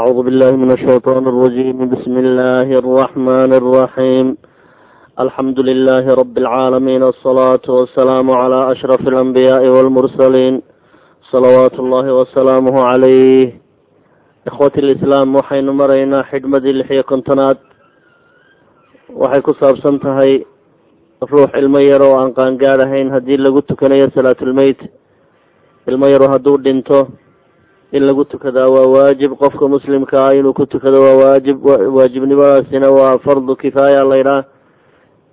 أعوذ بالله من الشيطان الرجيم بسم الله الرحمن الرحيم الحمد لله رب العالمين الصلاة والسلام على أشرف الأنبياء والمرسلين صلوات الله وسلامه عليه ikhwati lislaam waxaynu maraynaa xidhmadii lix iyo kontonaad waxay ku saabsan tahay ruux ilmo yar oo aan qaangaad ahayn haddii lagu tukanayo salaatulmeyt ilmo yaro hadduu dhinto in lagu tukadaa waa waajib qofka muslimka ah inuu ku tukado waa waajib waajibnimadaasina waa fardu kifaaya laydhaah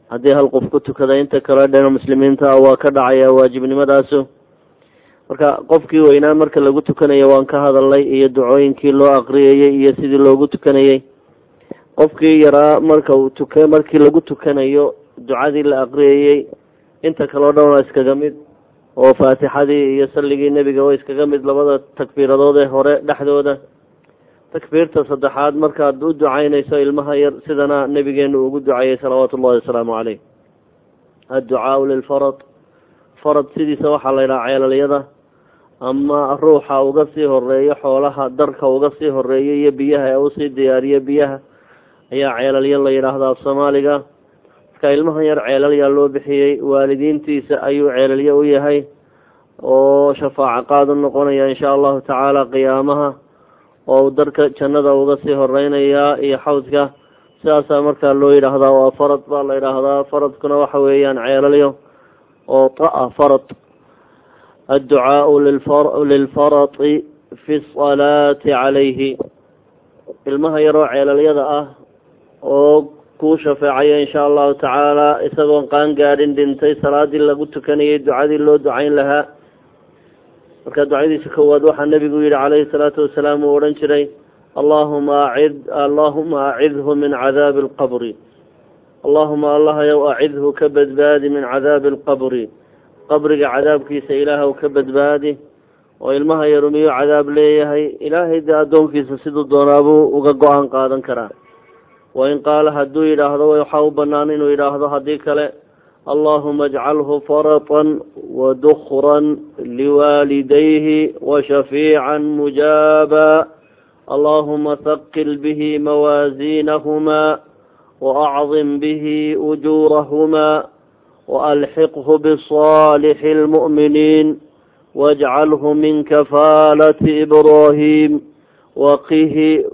haddii hal qof ku tukada inta kale dhan muslimiinta ah waa ka dhacaya waajibnimadaasu marka qofkii weynaa marka lagu tukanayo waan ka hadalnay iyo ducooyinkii loo aqriyayey iyo sidii loogu tukanayey qofkii yaraa marka uu tuka markii lagu tukanayo ducadii la aqriyayey inta kaleo dhan waa iskaga mid oo faatixadii iyo salligii nebiga waa iskaga mid labada takbiiradood ee hore dhexdooda. Takbiirta saddexaad markaad u ducaynayso ilmaha yar sidana nebigeenu ugu ducayey salawaatu ullahi wasalaamu caleyh adducaau lilfarad farad. Sidiisa waxaa la yidhaha ceelalyada ama ruuxa uga sii horeeyo xoolaha darka uga sii horreeya iyo biyaha ee u sii diyaariyo biyaha ayaa ceelalyo la yidhaahdaa af soomaaliga marka ilmahan yar ceelalyaa loo bixiyey waalidiintiisa ayuu ceelalyo u yahay oo shafaaco qaad u noqonaya insha allahu tacaala qiyaamaha oo darka jannada uga sii horeynayaa iyo xawdka. Sidaasaa markaa loo yidhaahdaa waa farad baa la yidhaahdaa faradkuna waxa weeyaan ceelalyo oo ta-a farad. Adducaau lilfarati fi salaati calayhi. Ilmaha yaroo ceelalyada ah oo kuu shafeecayo insha allahu tacaala isagoon qaan gaadhin dhintay salaadii lagu tukanayay ducadii loo ducayn lahaa. Marka ducadiisa koowaad waxaa nebigu yihi calayhi salaatu wasalaam uu odhan jiray allahuma acid allahuma acidhu min cadaabi alqabri. Allahuma allahayow acidhu ka badbaadi min cadaabi alqabri. Qabriga cadaabkiisa ilaahw ka badbaadi. Oo ilmaha yaru miyuu cadaab leeyahay ilaahay dee addoonkiisa siduu doonaabuu uga go'aan qaadan karaa wain qaala hadduu yidhaahdo waxaa u banaan inuu yidhaahdo haddii kale allahuma ajcalhu faratan wadukran liwaalidayhi washafiican mujaaba allahuma haqil bihi mawaasiinahuma waacdim bihi ujuurahuma waalxiqhu bisaalixi lmu'miniin wajcalhu min kafaalati ibraahim waqihi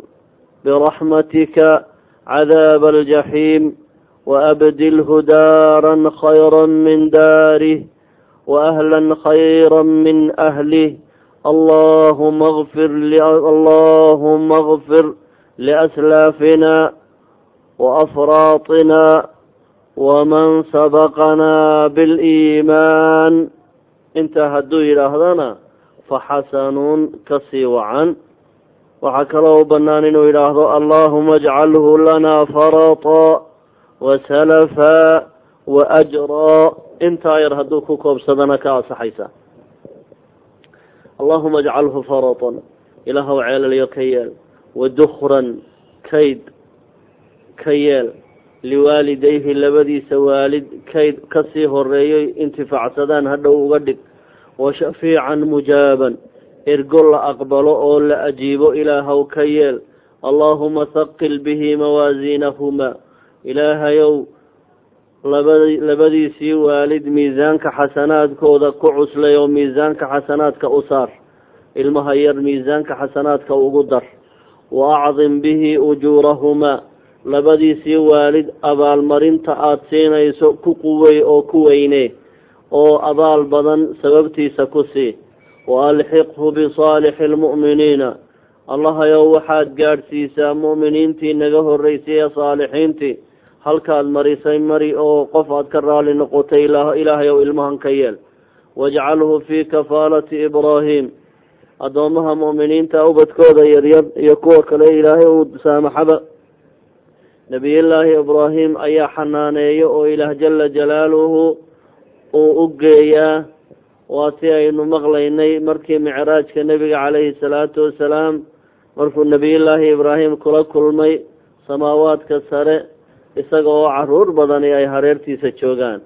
biraxmatika cadaab aljaxiim waabdilhu daaran khayra min daarih waahlan khayra min ahlih allahuma kfir allahuma kfir liaslaafina waafraaطina waman sabaqanaa biliimaan intaa hadduu yidhaahdana faxasanuun ka sii wacan waxaa kaloo u bannaan inuu yidhaahdo allahuma ajcalhu lanaa farata wasalafa waajraa intaa yar hadduu ku koobsadana ka asaxaysa allahuma ajcalhu faratan. Ilaahw ceelalyo ka yeel. Wadukran kayd ka yeel. Liwaalidayhi labadiisa waalid kayd ka sii horeeyoy intifaacsadaan hadhow uga dhig. Wa shafiican mujaaban ergo la aqbalo oo la ajiibo ilaahw ka yeel. Allaahuma haqil bihi mawaasiinahumaa ilaahayow laba labadiisii waalid miisaanka xasanaadkooda ku cuslay oo miisaanka xasanaadka u saar. Ilmaha yar miisaanka xasanaadka ugu dar. Wa acdim bihi ujuurahumaa. Labadiisii waalid abaalmarinta aada siinayso ku quwey oo ku weyne oo abaal badan sababtiisa ku sii wa alxiqhu bisaalixi lmu'miniina allahayow waxaad gaadhsiisaa mu'miniintii naga horreysay ee saalixiintii halkaad marisay mari oo qof aad ka raali noqotay ilaahayow ilmahan ka yeel wajcalhu fii kafaalati ibraahim addoommaha mu'miniinta ubadkooda yaryar iyo kuwa kale ilaahay uu saamaxaba nebiyullaahi ibraahim ayaa xanaaneeyo oo ilaah jala jalaaluhu uu u geeyaa waa si aynu maqlaynay markii micraajka nebiga calayhi salaatu wasalaam. Markuu nebiyullaahi ibraahim kula kulmay samaawaadka sare isaga oo carruur badani ay hareertiisa joogaan.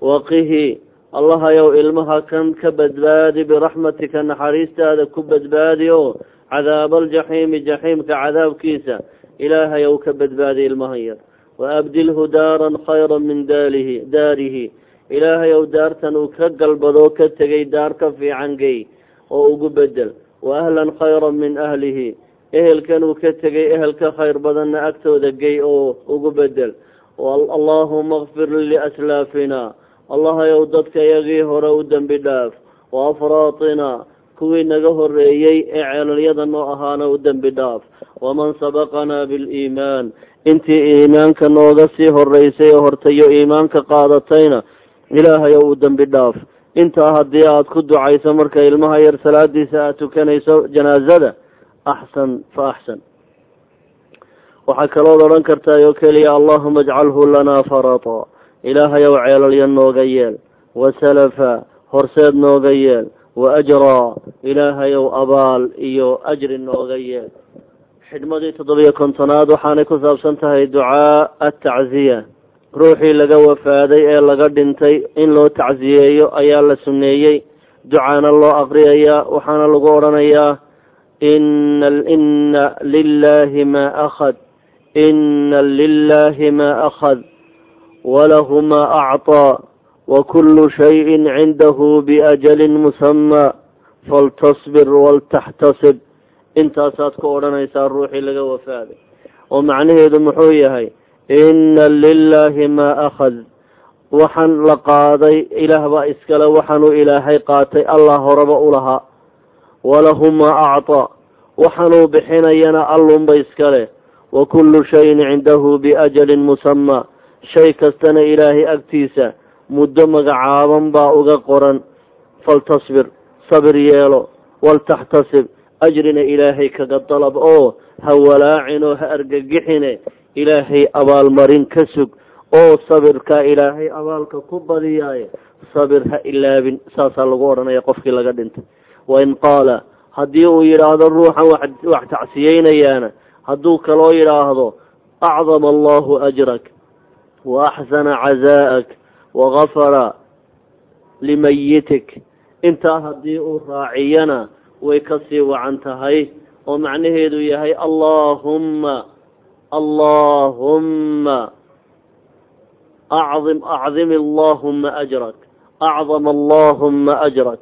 Waqihi allahayow ilmaha kan ka badbaadi biraxmatika naxariistaada ku badbaadi oo cadaaba aljaxiimi jaxiimka cadaabkiisa ilaahay ou ka badbaadiy ilmahan yar. Wa abdilhu daaran khayra min daalihi daarihi ilaahay ou daartan uu ka galbadoo ka tegay daar ka fiican gey oo ugu bedel. Wa ahlan khayra min ahlihi. Ehelkan uu ka tegay ehel ka khayr badanna agtooda gey oo ugu bedel. Allaahuma kfir liaslaafina allahayow dadka iyagii hore u dembi dhaaf. Wa afraatina. Kuwii naga horeeyey ee ceelalyada noo ahaana u dembi dhaaf. Waman sabaqanaa biliimaan intii iimaanka nooga sii horeysay oo hortayo iimaanka qaadatayna ilaahayow u dembi dhaaf. Intaa haddii aad ku ducayso marka ilmaha yar salaadiisa aad tukanayso janaazada axsan fa axsan. Waxaa kalood odhan kartaa oo keliya allahuma ajcalhu lanaa farata. Ilaahayow ceelalya nooga yeel. Wa salafa horseed nooga yeel. Wa ajraa ilaahayow abaal iyo ajri nooga yeel. Xidhmadii toddobiyo kontonaad waxaanay ku saabsan tahay ducaa atacziya ruuxii laga wafaaday ee laga dhintay in loo tacsiyeeyo ayaa la suneeyey ducaana loo aqriyayaa waxaana lagu odhanayaa ina ina lilahi ma akhad ina lilahi ma akhad walahu ma acطaa wakulu shayin cindahu biajalin musamaa faltasbir waltaxtasib. Intaasaad ku odhanaysaa ruuxii laga wafaaday. Oo macnaheedu muxuu yahay ina lilahi maa akhad. Waxaan la qaaday ilaah baa iskale waxaanuu ilaahay qaatay allah horeba u lahaa. Walahu maa acطaa waxaanuu bixinayana allunba iskale. Wa kullu shayin cindahu biajalin musamaa shay kastana ilaahay agtiisa muddo magacaaban baa uga qoran. Faltasbir sabir yeelo. Waltaxtasib ajrina ilaahay kaga dalab. Oo ha walaacin oo ha argagixine ilaahay abaalmarin ka sug oo sabirkaa ilaahay abaalka ku badiyaaye sabir ha ilaabin. Saasaa lagu odhanaya qofkii laga dhintay. Wain qaala haddii uu yidhaahdo ruuxan wax tacsiyeynayaana hadduu kaloo yidhaahdo acdama allahu ajrak wa axsana cazaa'ak wagafara limayitik intaa haddii uu raaciyana way ka sii wacan tahay oo macnaheedu yahay allaahumma allaahumma acdim allaahumma ajrak acdama allaahumma ajrak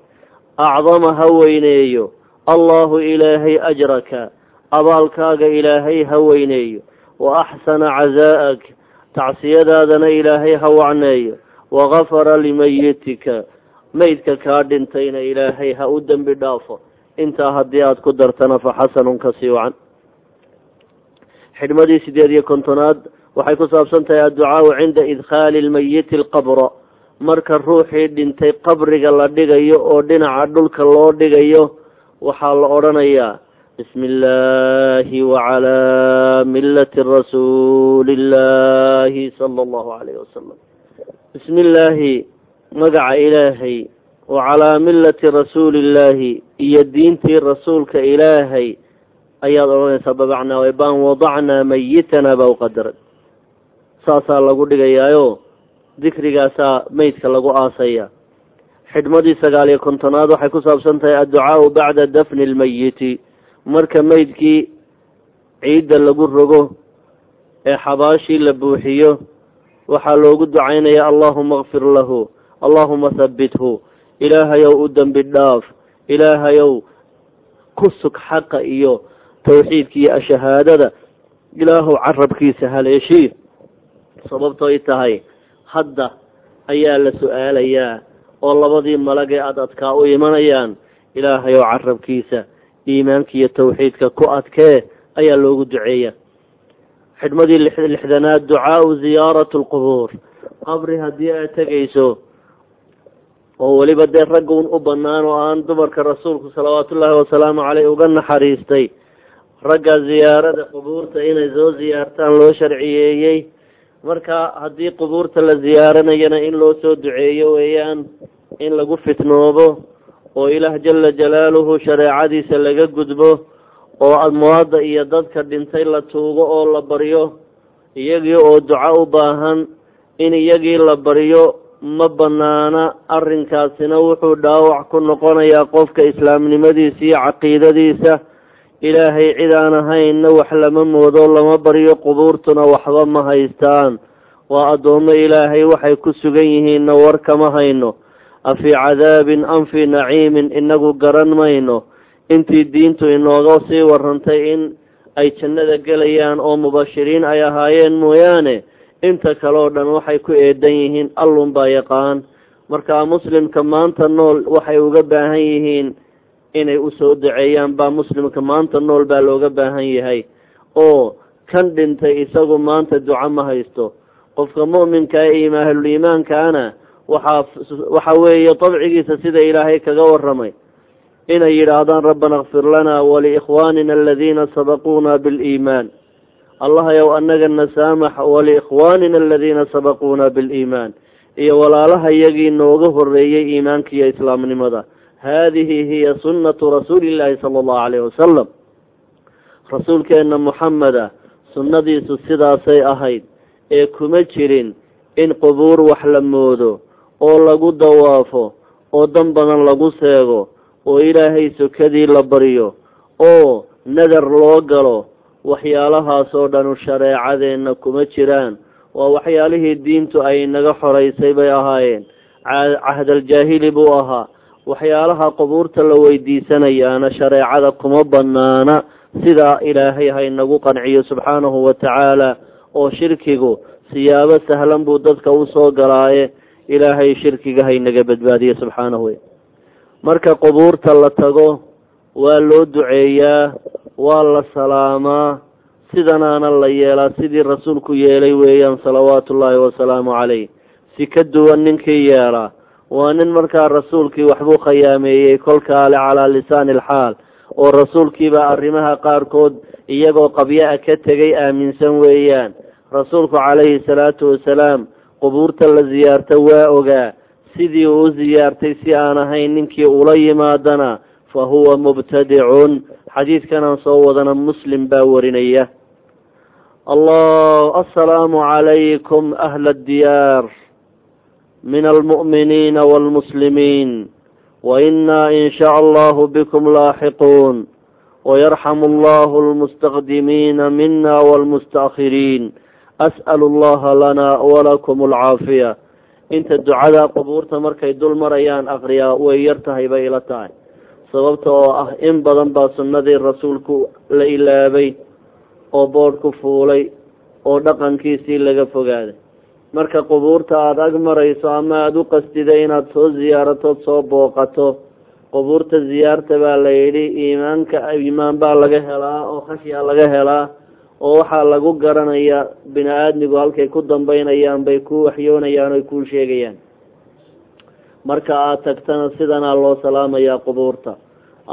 acdama ha weyneeyo allahu ilaahay ajraka abaalkaaga ilaahay ha weyneeyo wa axsana cazaa'ak tacsiyadaadana ilaahay ha wacneeyo wagafara limayitika maydka kaa dhintayna ilaahay ha u dembi dhaafo intaa haddii aada ku dartana fa xasanun ka sii wacan xidhmadii sideed iyo kontonaad waxay ku saabsan tahay adducaau cinda idkhaali lmayiti alqabra marka ruuxii dhintay qabriga la dhigayo oo dhinaca dhulka loo dhigayo waxaa la odhanayaa bismi illaahi wacalaa millati rasuuli illaahi sala allahu calayhi wasalam bismi illaahi magaca ilaahay wacalaa millati rasuulillaahi iyo diintii rasuulka ilaahay ayaad odhanaysaa babacnaa way baan wadacnaa mayitanaa baa u qadaray. Saasaa lagu dhigayaayo dikrigaasaa meydka lagu aasaya. Xidhmadii sagaal iyo kontonaad waxay ku saabsan tahay adducaau bacda dafni lmayiti. Marka meydkii ciidda lagu rogo ee xabaashii la buuxiyo waxaa loogu ducaynaya allahuma kfir lahu allahuma habbithu ilaahayow u dembi dhaaf ilaahayow ku sug xaqa iyo tawxiidka iyo ashahaadada ilaahow carabkiisa haleeshii sababtoy tahay hadda ayaa la su'aalayaa oo labadii malag ee ad adkaa u imanayaan ilaahayow carabkiisa iimaanka iyo tawxiidka ku adkee ayaa loogu duceeya xidhmadii lixdanaad ducaau ziyaaratu lqubuur qabri haddii aad tegayso oo weliba dee raggun u bannaan oo aan dumarka rasuulku salawaatullaahi wasalaamu caleyh uga naxariistay ragga ziyaarada qubuurta inay soo ziyaartaan loo sharciyeeyey. Marka haddii qubuurta la ziyaaranayana in loo soo duceeyo weeyaan in lagu fitnoobo oo ilaah jala jalaaluhu shareecadiisa laga gudbo oo amwaadda iyo dadka dhintay la tuugo oo la baryo iyagii oo duco u baahan in iyagii la baryo ma banaana arrinkaasina wuxuu dhaawac ku noqonayaa qofka islaamnimadiisa iyo caqiidadiisa ilaahay cid aan ahaynna wax lama moodo lama baryo qubuurtuna waxba ma haystaan. Waa addoommo ilaahay waxay ku sugan yihiinna war kama hayno. Afii cadaabin am fii naciimin inagu garan mayno. Intii diintu inooga sii warrantay in ay jannada gelayaan oo mubashiriin ay ahaayeen mooyaane inta kale oo dhan waxay ku eedan yihiin allun baa yaqaan. Markaa muslimka maanta nool waxay uga baahan yihiin inay u soo duceeyaan baa muslimka maanta nool baa looga baahan yahay. Oo kan dhintay isagu maanta duco ma haysto. Qofka mu'minka ee imaahul iimaankaana waxaa waxa weeye dabcigiisa sida ilaahay kaga warramay. Inay yidhaahdaan rabbana kfir lana waliikhwaanina aladiina sabaquuna biliimaan allahayow annagana saamax waliikhwaanina aladiina sabaquuna biliimaan iyo walaalaha iyagii nooga horreeyey iimaanka iyo islaamnimada haadihi hiya sunnatu rasuuli illaahi sala allahu calayhi wasalam rasuulkeenna muxameda sunnadiisu sidaasay ahayd ee kuma jirin in qubuur wax la moodo oo lagu dawaafo oo dan badan lagu seego oo ilaahay sokadii la baryo oo nadar loo galo waxyaalahaas oo dhanu shareecadeenna kuma jiraan waa waxyaalihii diintu ay naga xoraysay bay ahaayeen cahdaljaahili buu ahaa waxyaalaha qubuurta la weydiisanayaana shareecada kuma banaana sidaa ilaahay haynagu qanciyo subxaanahu wa tacaala oo shirkigu siyaabo sahlan buu dadka u soo galaaye ilaahay shirkiga haynaga badbaadiye subxaanahu marka qubuurta la tago waa loo duceeyaa waa la salaamaa sidanaana la yeelaa sidii rasuulku yeelay weeyaan salawaatu ullaahi wasalaamu calayh. Si ka duwan ninkii yeelaa waa nin markaa rasuulkii waxbuu khayaameeyey kolkaale calaa lisaani alxaal oo rasuulkiibaa arrimaha qaarkood iyagoo qabya-a ka tegay aaminsan weeyaan. Rasuulku calayhi salaatu wasalaam qubuurta la ziyaarta waa ogaa. Sidii uu u ziyaartay si aan ahayn ninkii ula yimaadana fa huwa mubtadicun xadiidkanaan soo wadana muslim baa warinaya. Allah assalaamu calaykum ahla addiyaar min almu'miniina waalmuslimiin wainaa in shaa allahu bikum laaxiquun wayarxamu allahu almustaqdimiina mina waalmustakhiriin as'alu allaha lana walakum alcaafiya inta ducada qubuurta markay dul marayaan aqriyaa way yar tahay bay ila tahay sababta oo ah in badan baa sunnadii rasuulku la ilaabay oo boodhku fuulay oo dhaqankiisii laga fogaaday marka qubuurta aada ag marayso ama aada u qastida inaad soo ziyaaratood soo booqato qubuurta ziyaarta baa la yidhi iimaanka iimaan baa laga helaa oo khashyaa laga helaa oo waxaa lagu garanayaa bini aadmigu halkay ku dambeynayaan bay ku waxyoonayaan oy kuu sheegayaan. Marka aada tagtana sidanaa loo salaamayaa qubuurta.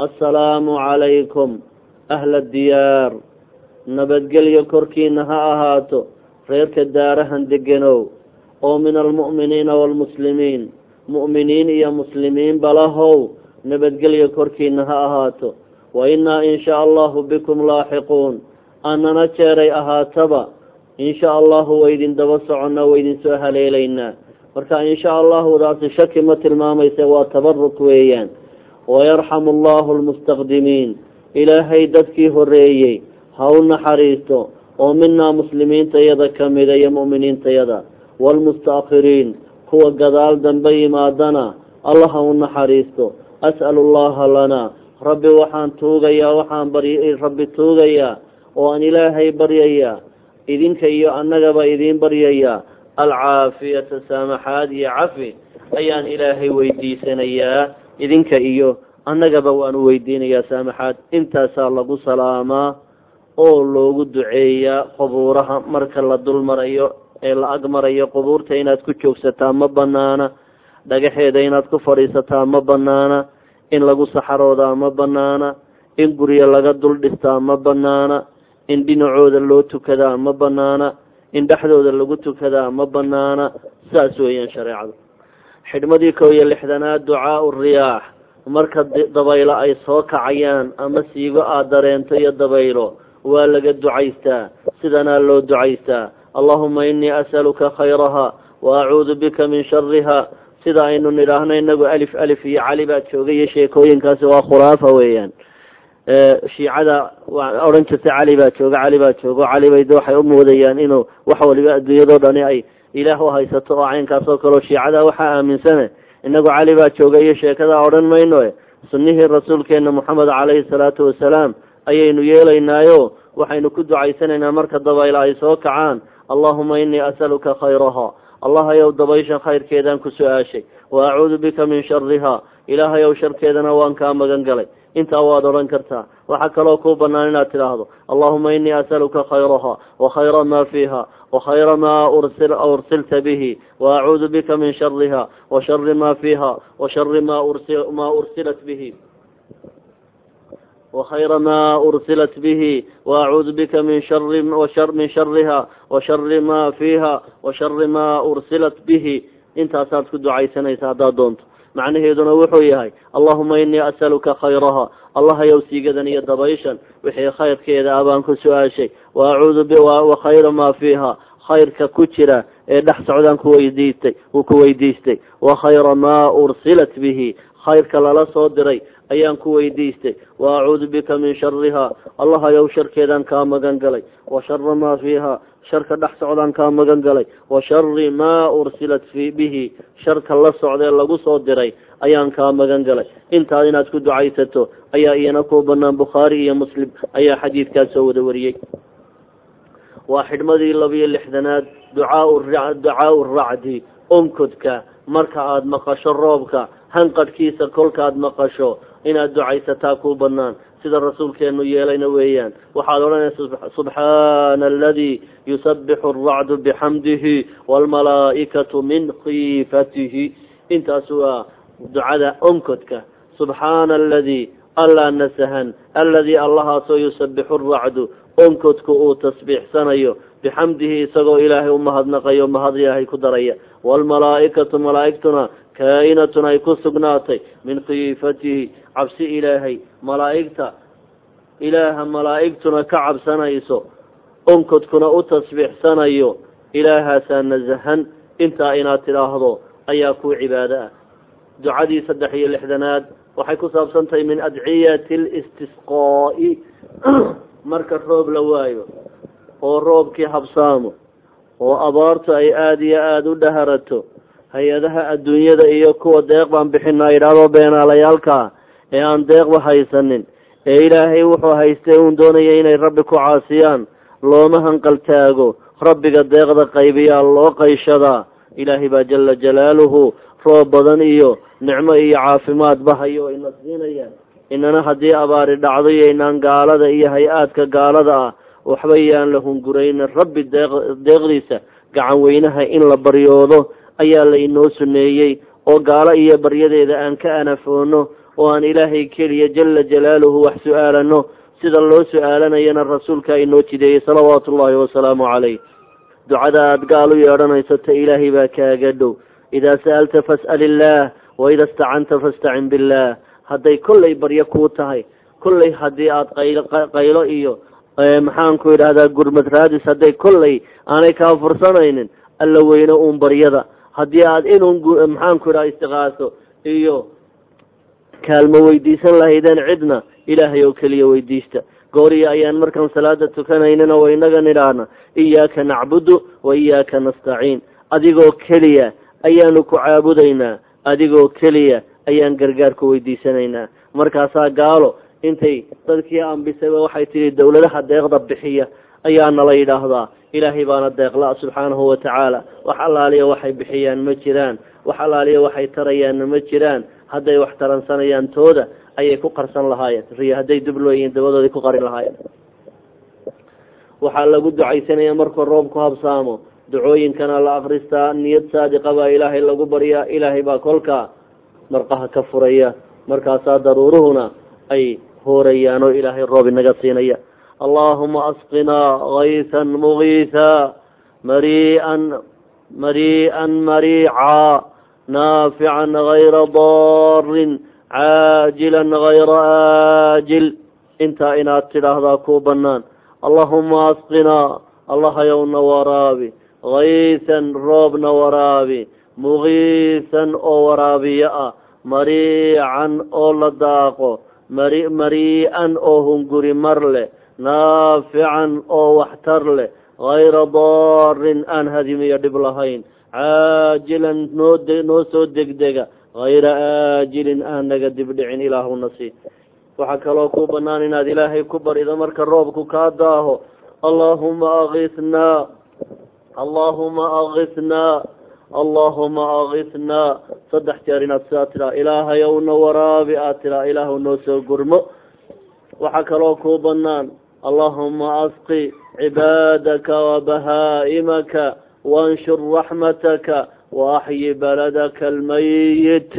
Assalaamu calaykum ahla diyaar. Nabadgelyo korkiina ha ahaato reerka daarahan deganow oo min almu'miniina waalmuslimiin mu'miniin iyo muslimiin balahow nabadgelyo korkiina ha ahaato. Wa innaa in shaa allahu bikum laaxiquun. Annana jeeray ahaataba. Insha allahu waydin daba soconnaa waydin soo haleelaynaa marka insha allahudaasi shaki ma tilmaamayse waa tabaruk weeyaan. Wayarxamu allahu almustaqdimiin. Ilaahay dadkii horeeyey ha u naxariisto oo minaa muslimiintayada kamida iyo mu'miniintayada waalmustakhiriin kuwa gadaal dambe yimaadana allah ha u naxariisto. As'alu allaha lana. Rabbi waxaan tuugayaa waxaan bary rabbi tuugayaa oo aan ilaahay baryayaa idinka iyo annagaba idiin baryayaa alcaafiyata saamaxaad iyo cafi ayaan ilaahay weydiisanayaa. Idinka iyo annagaba waanu weydiinayaa saamaxaad. Intaasaa lagu salaamaa oo loogu duceeyaa qubuuraha marka la dul marayo ee la ag marayo qubuurta inaad ku joogsataa ma banaana dhagaxeeda inaad ku fadhiisataa ma banaana in lagu saxaroodaa ma banaana in guryo laga dul dhistaa ma banaana in dhinacooda loo tukadaa ma banaana in dhexdooda lagu tukadaa ma banaana saas weeyaan shareecadu. Xidhmadii kow iyo lixdanaad ducaau riyaax marka dabaylo ay soo kacayaan ama siigo aad dareento iyo dabaylo waa laga ducaystaa sidanaa loo ducaystaa. Allahuma inii as'aluka khayraha wa acuudu bika min shariha sida aynu nidhaahno inagu alif alif iyo cali baa joogay iyo sheekooyinkaasi waa khuraafa weeyaan. Shiicada odhan jirtay cali baa jooga cali baa joogo cali bay de waxay u moodayaan inuu wax waliba adduunyadoo dhani ay ilaah u haysato oo caynkaas oo kaleo shiicada waxaa aaminsane. Inagu cali baa jooga iyo sheekadaa odhan mayno e. Sunnihii rasuulkeena moxamed calayhi salaatu wasalaam ayaynu yeelaynaayo waxaynu ku ducaysanaynaa marka dabayla ay soo kacaan. Allahuma inii asaluka khayraha. Allahayow dabayshan khayrkeedaan ku su'aashay. Wa acuudu bika min shariha ilaahayow sharkeedana waan kaa magan galay. Intaa waad odhan kartaa waxaa kaloo kuu banaan inaad tidhaahdo allahuma inii asaluka khayraha wa khayra ma fiiha wa khayra ma ursilta bihi wa acuudu bika min shariha wa shari ma fiiha wa shari ma ma ursilat bihi وخير ما أرسلت به وأعوذ بك من شر وشر من شرها وشر ما فيها وشر ما أرسلت به intaasaad ku ducaysanaysa haddaad doonto macnaheeduna wuxuu yahay allahuma inii asaluka khayraha allahayow siigadan iyo dabayshan wixii khayrkeeda ah baan ku su-aashay wa acuudu wa khayra maa fiiha khayrka ku jira ee dhex socdaan kuweydiistay uu ku weydiistay wa khayra maa ursilat bihi khayrka lala soo diray ayaan ku weydiistay. Wa acuudu bika min shariha allahayow sharkeedaan kaa magan galay. Wa shara maa fiiha. Sharka dhex socdaan kaa magan galay. Wa shari maa ursilat fi bihi. Sharka la socdee lagu soo diray ayaan kaa magan galay. Intaad inaad ku ducaysato ayaa iyana ku banaan bukhaari iyo muslim ayaa xadiidkaas soo wada wariyey. Waa xidhmadii labiyo lixdanaad ducaau ducaau racdi onkodka marka aada maqasho roobka hanqadhkiisa kolkaad maqasho inaad ducaysataa ku banaan sida rasuulkeenu yeelayna weeyaan. Waxaad odhanaysa subxaana aladi yusabixu alracdu bixamdihi waalmalaa'ikatu min khiifatihi. Intaas waa ducada onkodka. Subxaana aladi allaa nasahan alladii allahaasoo yusabixu alracdu onkodku uu tasbiixsanayo. Bixamdihi isagoo ilaahay u mahadnaqayo mahad ilaahay ku daraya. Waalmalaa'ikatu malaa'igtuna kaa-inatun ay ku sugnaatay min khiifatihi cabsi ilaahay malaa'igta. Ilaaha malaa'igtuna ka cabsanayso onkodkuna u tasbiixsanayo ilaahaasaa nasahan. Intaa inaad tidhaahdo ayaa kuu cibaado ah ducadii saddex iyo lixdanaad waxay ku saabsan tahay min adciyati listisqaa'i marka roob la waayo oo roobkii habsaamo oo abaartu ay aada iyo aada u dhaharato hay'adaha adduunyada iyo kuwa deeq baan bixinaa yidhahdoo beenaalayaalkaa ee aan deeqba haysanin. Ee ilaahay wuxuu haystay uun doonaya inay rabbi ku caasiyaan looma hanqaltaago. Rabbiga deeqda qaybiyaa loo qayshadaa ilaahay baa jala jalaaluhu roob badan iyo nicmo iyo caafimaadba hayo ina siinayaan inana haddii abaari dhacdo iyo inaan gaalada iyo hay'aadka gaalada ah waxba yaan la hungurayna rabbi deeq deeqdiisa gacan weynaha in la baryoodo ayaa la inoo suneeyey oo gaalo iyo baryadeeda aan ka anafoono oo aan ilaahay keliya jala jalaaluhu wax su'aalano. Sida loo su'aalanayana rasuulkaa inoo jideeyey salawaatu ullaahi wasalaamu calayh. Ducada aada gaal u yeedhanayso ta ilaahay baa kaaga dhow. Idaa sa'alta fas'al illaah wa ida istacanta fastacin billaah hadday kollay baryo kuu tahay kollay haddii aada qaylo iyo maxaanku idhahdaa gurmad raadis hadday kollay aanay kaa fursanaynin alla weyne uun baryada haddii aada inuun maxaanku idhaha istiqaaso iyo kaalmo weydiisan lahaydeen cidna ilaahay oo keliya weydiista. Gooriya ayaan markaan salaada tukanaynana wa inaga nidhaahna iyaaka nacbudu wa iyaaka nastaciin. Adigoo keliya ayaanu ku caabudaynaa adigoo keliya ayaan gargaar ku weydiisanaynaa. Markaasaa gaalo intay dadkii ambisayba waxay tidhi dawladaha deeqda bixiya ayaa nala yidhaahdaa. Ilaahay baana deeqla subxaanahu watacaala wax allaaliya waxay bixiyaan ma jiraan. Wax allaaliya waxay tarayaanna ma jiraan. Hadday wax taransanayaan tooda ayay ku qarsan lahaayeen. Riyo hadday dublooyihiin dabadooday ku qarin lahaayeen. Waxaa lagu ducaysanaya markuu roobku habsaamo. Ducooyinkana la akristaa niyad saadiqa baa ilaahay lagu baryaa ilaahay baa kolkaa marqaha ka furaya. Markaasaa daruuruhuna ay hoorayaan oo ilaahay roob inaga siinaya allahuma asqinaa kaysan mugiisa marii'an marii'an mariica naafican gayra daarin caajilan gayra aajil intaa inaad tidhaahdaa ku banaan allahuma asqinaa allahayowna waraabi. Kaysan roobna waraabi. Mugiisan oo waraabiyo ah. Mariican oo la daaqo. Mari marii'an oo mar leh naafican oo waxtar leh hayra daarin aan hadimiyo dhib lahayn caajilan noo noo soo degdega hayra aajilin aan naga dibdhicin ilaahuna sii waxaa kaloo ku banaan inaad ilaahay ku barido marka roobku kaa daaho allahuma akisnaa allahuma akisnaa allahuma akisnaa saddex jeer inaad sidaa tiraa ilaahayowna waraabi aad tiraa ilaahu noo soo gurmo waxaa kaloo ku banaan asqi cibaadaka wabahaa'imaka wanshur raxmataka waaxyi baladaka almayit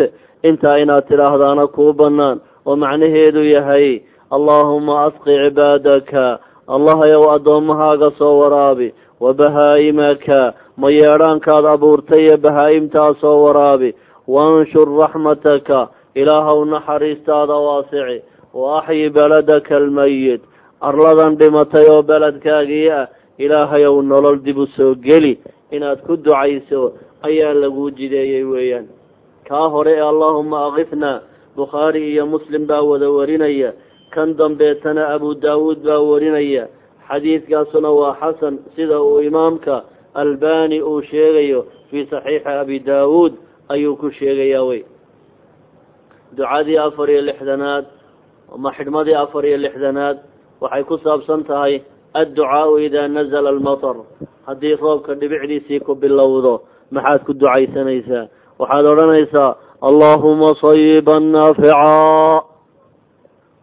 intaa inaad tidhaahdaana kuu banaan oo macnaheedu yahay allahuma asqi cibaadaka allahayow addoommahaaga soo waraabi wabahaa'imaka ma yeedhaankaad abuurtay iyo bahaa'imtaa soo waraabi. Wanshur raxmataka ilaahow naxariistaada waasici. Wa axyi beladaka almayit arladan dhimatay oo beledkaagii ah ilaahayow nolol dib u soo geli. Inaad ku ducayso ayaa laguu jideeyey weeyaan. Kaa hore ee allahuma akifna bukhaari iyo muslim baa wada warinaya. Kan dambeetana abu daawuud baa warinaya. Xadiidkaasuna waa xasan sida uu imaamka albani uu sheegayo fii saxiixi abi daawuud ayuu ku sheegayaa wey. Ducadii afar iyo lixdanaad ama xidhmadii afar iyo lixdanaad waxay ku saabsan tahay adducaau idaa nazala almatar. Haddii roobka dhibicdiisii ku bilowdo maxaad ku ducaysanaysaa? Waxaad odhanaysaa allahuma sayiban naafica.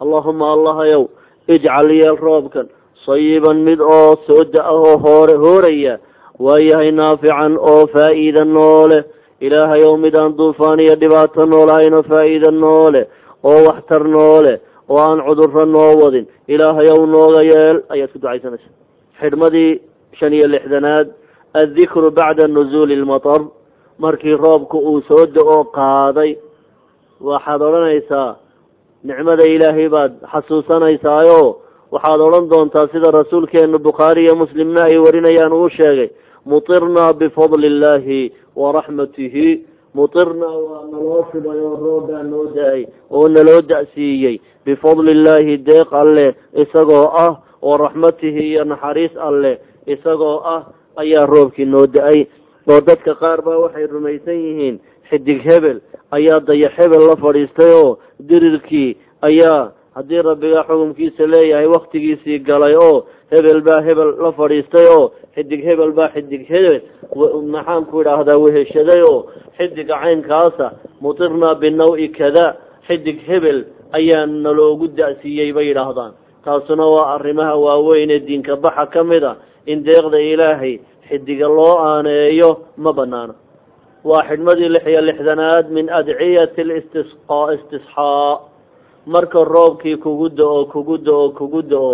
Allahuma allahayow ijcal yeel roobkan. Sayiban mid oo soo da- oo hoore hooraya. Waayahay naafican oo faa'iida noole. Ilaahayow mid aan duufaan iyo dhibaato noolahayn oo faa'iida noole. Oo waxtar noole oo aan cudurro noo wadin. Ilaahayow nooga yeel. Ayaad ku ducaysanaysa. Xidhmadii shan iyo lixdanaad addikru bacda nuzuuli lmatar markii roobku uu soo da'oo qaaday waxaad odhanaysaa nicmada ilaahay baad xasuusanaysaayo. Waxaad odhan doontaa sida rasuulkeenu bukhaari iyo muslimna ay warinayaan uu sheegay mutirnaa bifadli illaahi waraxmatihi mutirnaa waa naloo shubay oo roobaa noo da'ay oo naloo da-siiyey bifadli illaahi deeq alleh isagoo ah oo raxmatihi iyo naxariis alleh isagoo ah ayaa roobkii noo da'ay oo dadka qaar baa waxay rumaysan yihiin xidig hebel ayaa dayax hebel la fadhiistay oo dirirkii ayaa haddii rabbiga xukumkiisa leeyahay waktigiisii galay oo hebel baa hebel la fadhiistay oo xidig hebel baa xidig hebel. Maxaan ku idhaahdaa weheshaday oo xidiga caynkaasa mutirnaa binaw-i kada. Xidig hebel ayaa naloogu da-siiyey bay yidhaahdaan taasuna waa arrimaha waaweyn ee diinka baxa ka mid a in deeqda ilaahay xidiga loo aaneeyo ma banaano waa xidhmadii lix iyo lixdanaad min adciyati listisqa istisxaa. Marka roobkii kugu da'o kugu da'o kugu da'o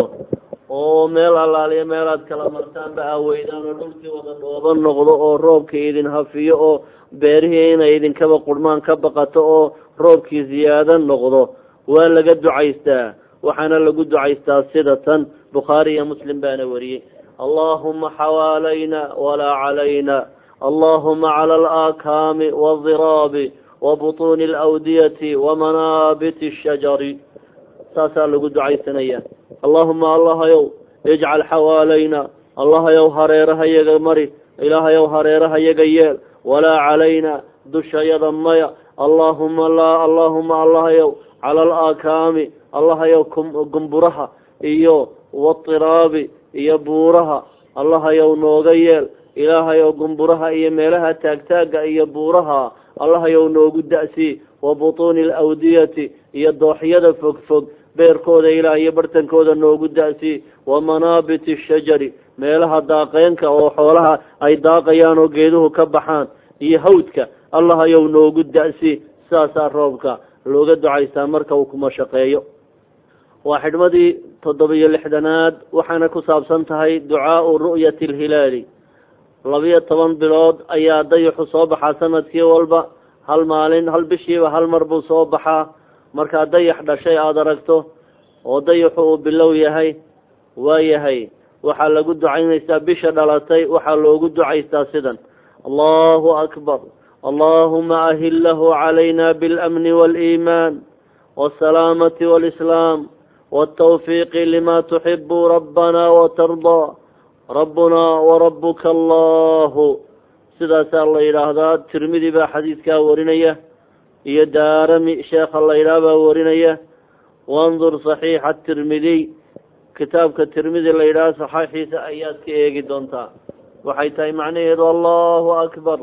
oo meel allaaliyo meelaad kala martaanba aaweydaan oo dhulkii wada dhooba noqdo oo roobkii idin hafiyo oo beerihii inay idinkaba qurmaan ka baqato oo roobkii ziyaado noqdo waa laga ducaystaa. Waxaana lagu ducaystaa sida tan bukhaari iyo muslim baana wariyey. Allahuma xawaalayna walaa calayna. Allahuma cala alaakaami waldiraabi wabutuuni alawdiyati wamanaabiti ashajari saasaa lagu ducaysanaya allahuma allahayow ijcal xawaalayna allahayow hareerahayaga mari. Ilaahayow hareerahayaga yeel. Walaa calayna dushayada maya. Allahuma laa allahuma allahayow cala alaakaami allahayow gumburaha iyo watiraabi iyo buuraha. Allahayow nooga yeel. Ilaahayow gumburaha iyo meelaha taagtaaga iyo buuraha. Allahayow noogu da-sii wa butuuni alawdiyati iyo dooxyada fog fog beerkooda ilaah iyo bartankooda noogu da-sii wa manaabiti shajari meelaha daaqeenka oo xoolaha ay daaqayaan oo geeduhu ka baxaan iyo hawdka allahayow noogu da-sii saasaa roobka looga ducaystaa marka uu kuma shaqeeyo. Waa xidhmadii toddobiyo lixdanaad waxaana ku saabsan tahay ducaau ru'yati alhilaali labiyo toban bilood ayaa dayaxu soo baxaa sannadkii walba hal maalin hal bishiiba hal mar buu soo baxaa markaa dayax dhashay aada aragto oo dayaxu uu bilow yahay waayahay waxaa lagu ducaynaysaa bisha dhalatay waxaa loogu ducaystaa sidan. Allahu akbar. Allahuma ahillahu calayna bilamni waaliimaan wasalaamati waalislaam wاltawfiiqi lima tuxibu rabbana wa watardaa rabbunaa warabuka allahu. Sidaasaa la yidhaahdaa. Tirmidi baa xadiidkaa warinaya iyo daarami sheekha la yidhaah baa warinaya. Wandur saxiixa tirmidiy kitaabka tirmidi la yidhaah saxaaxiisa ayaad ka eegi doontaa. Waxay tahay macnaheedu allahu akbar.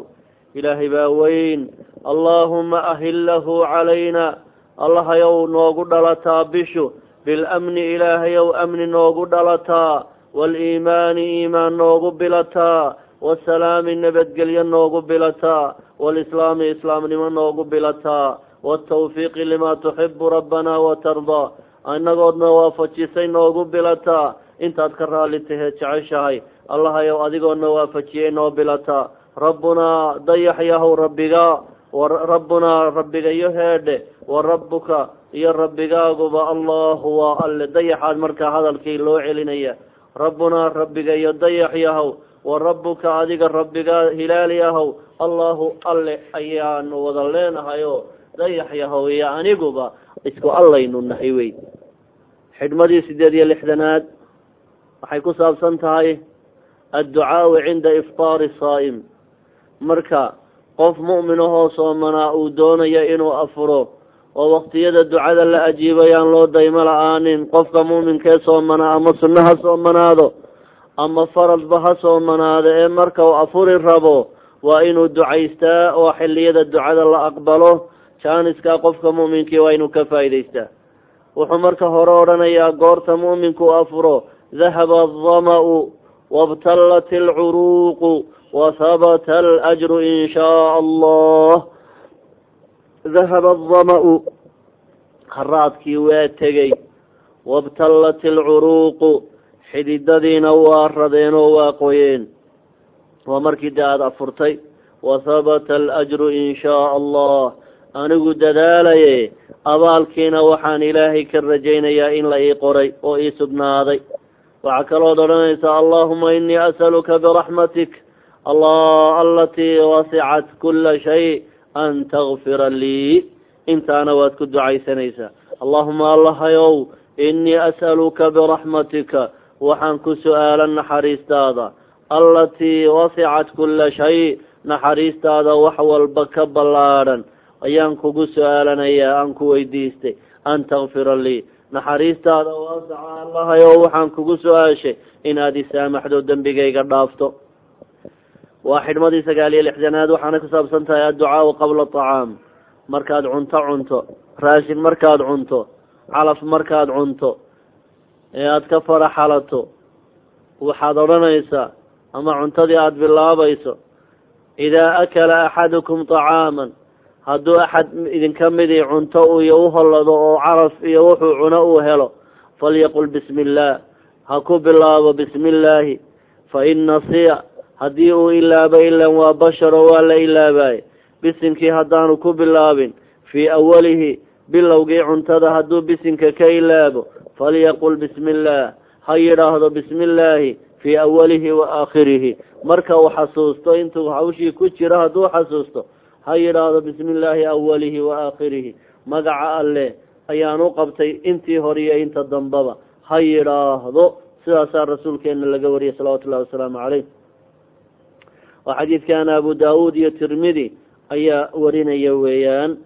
Ilaahay baa weyn. Allaahuma ahillahu calayna. Allahayow noogu dhalataa bishu. Bilamni ilaahayow amni noogu dhalataa. Waaliimaani iimaan noogu bilataa. Wasalaami nabadgelyo noogu bilataa walislaami islaamnimo noogu bilataa watawfiiqi limaa tuxibu rabbana watardaa inagoodna waafajisay noogu bilataa intaad ka raalli tahee jeceshahay allahayow adigoodna waafajiyey noo bilataa rabbunaa dayax yahow rabbigaa rabbunaa rabbigayo heedhe wa rabbuka iyo rabbigaaguba allahu waa alle dayaxaad markaa hadalkii loo celinaya rabbunaa rabbigayo dayax yahow wa rabbuka adiga rabbigaa hilaali ahow allahu alle ayaanu wada leenahay oo dayax yahow iyo aniguba isku allaynu nahay wey xidhmadii sideed iyo lixdanaad waxay ku saabsan tahay adducaau cinda iftaari saa'im. Marka qof mu'min ahoo soomanaa uu doonayo inuu afuro oo waqtiyada ducada la ajiibayaan loo daymo la'aanin qofka mu'minkee soomanaa ama sunno ha soomanaado ama faradba ha soomanaado ee marka uu afuri rabo waa inuu ducaystaa oo xilliyada ducada la aqbalo. Jaaniskaa qofka mu'minkii waa inuu ka faa'idaystaa. Wuxuu marka hore odhanayaa goorta mu'minku afuro dahaba adama-u wabtallat alcuruuqu wahabata alajru in shaa allah dahaba adama-u haraadkii waa tegey. Wabtallat alcuruuqu xididadiina waa radeen oo waa qoyeen. Waa markii dee aada afurtay wahabata alajru in shaa allah. Anigu dadaalaye abaalkiina waxaan ilaahay ka rajaynayaa in la ii qoray oo ii sugnaaday. Waxaa kalood odhanaysaa allahuma inii asaluka biraxmatik allah alatii wasicat kula shay an takfira lii intaana waad ku ducaysanaysaa. Allahuma allahayow inii as'aluka biraxmatika waxaan ku su'aala naxariistaada. Allatii wasicat kula shay naxariistaada wax walba ka ballaadhan ayaan kugu su'aalanayaa aan ku weydiistay. An takfira lii naxariistaada waasaca allahayow waxaan kugu su'aashay inaad isaamaxdo dembigayga dhaafto. Waa xidhmadii sagaal iyo lixdanaad waxaana ku saabsan tahay adducaau qabla acaam markaad cunto cunto. Raashin markaad cunto. Calaf markaad cunto ee aada ka faraxalato waxaad odhanaysaa ama cuntadii aada bilaabayso idaa akala axadukum طacaaman hadduu axad idinka midii cunto iyo u hollado oo calaf iyo wuxuu cuno uu helo falyaqul bismi illaah ha ku bilaabo bismi illaahi fa in nasiya haddii uu ilaabo ilan waa basharo waa la ilaabaye bisinkii haddaanu ku bilaabin fii awalihi bilowgii cuntada hadduu bisinka ka ilaabo falyaqul bismi illaah ha yidhaahdo bismi illaahi fii awalihi wa aakhirihi. Marka uu xasuusto intuu hawshii ku jiro hadduu xasuusto ha yidhaahdo bismi illaahi awalihi wa aakhirihi. Magaca alleh ayaan u qabtay intii hore iyo inta dambaba. Ha yidhaahdo sidaasaa rasuulkeena laga wariyay salawatu ullahi wasalaamu caleyh oo xadiidkaana abu daawuud iyo tirmidi ayaa warinaya weeyaan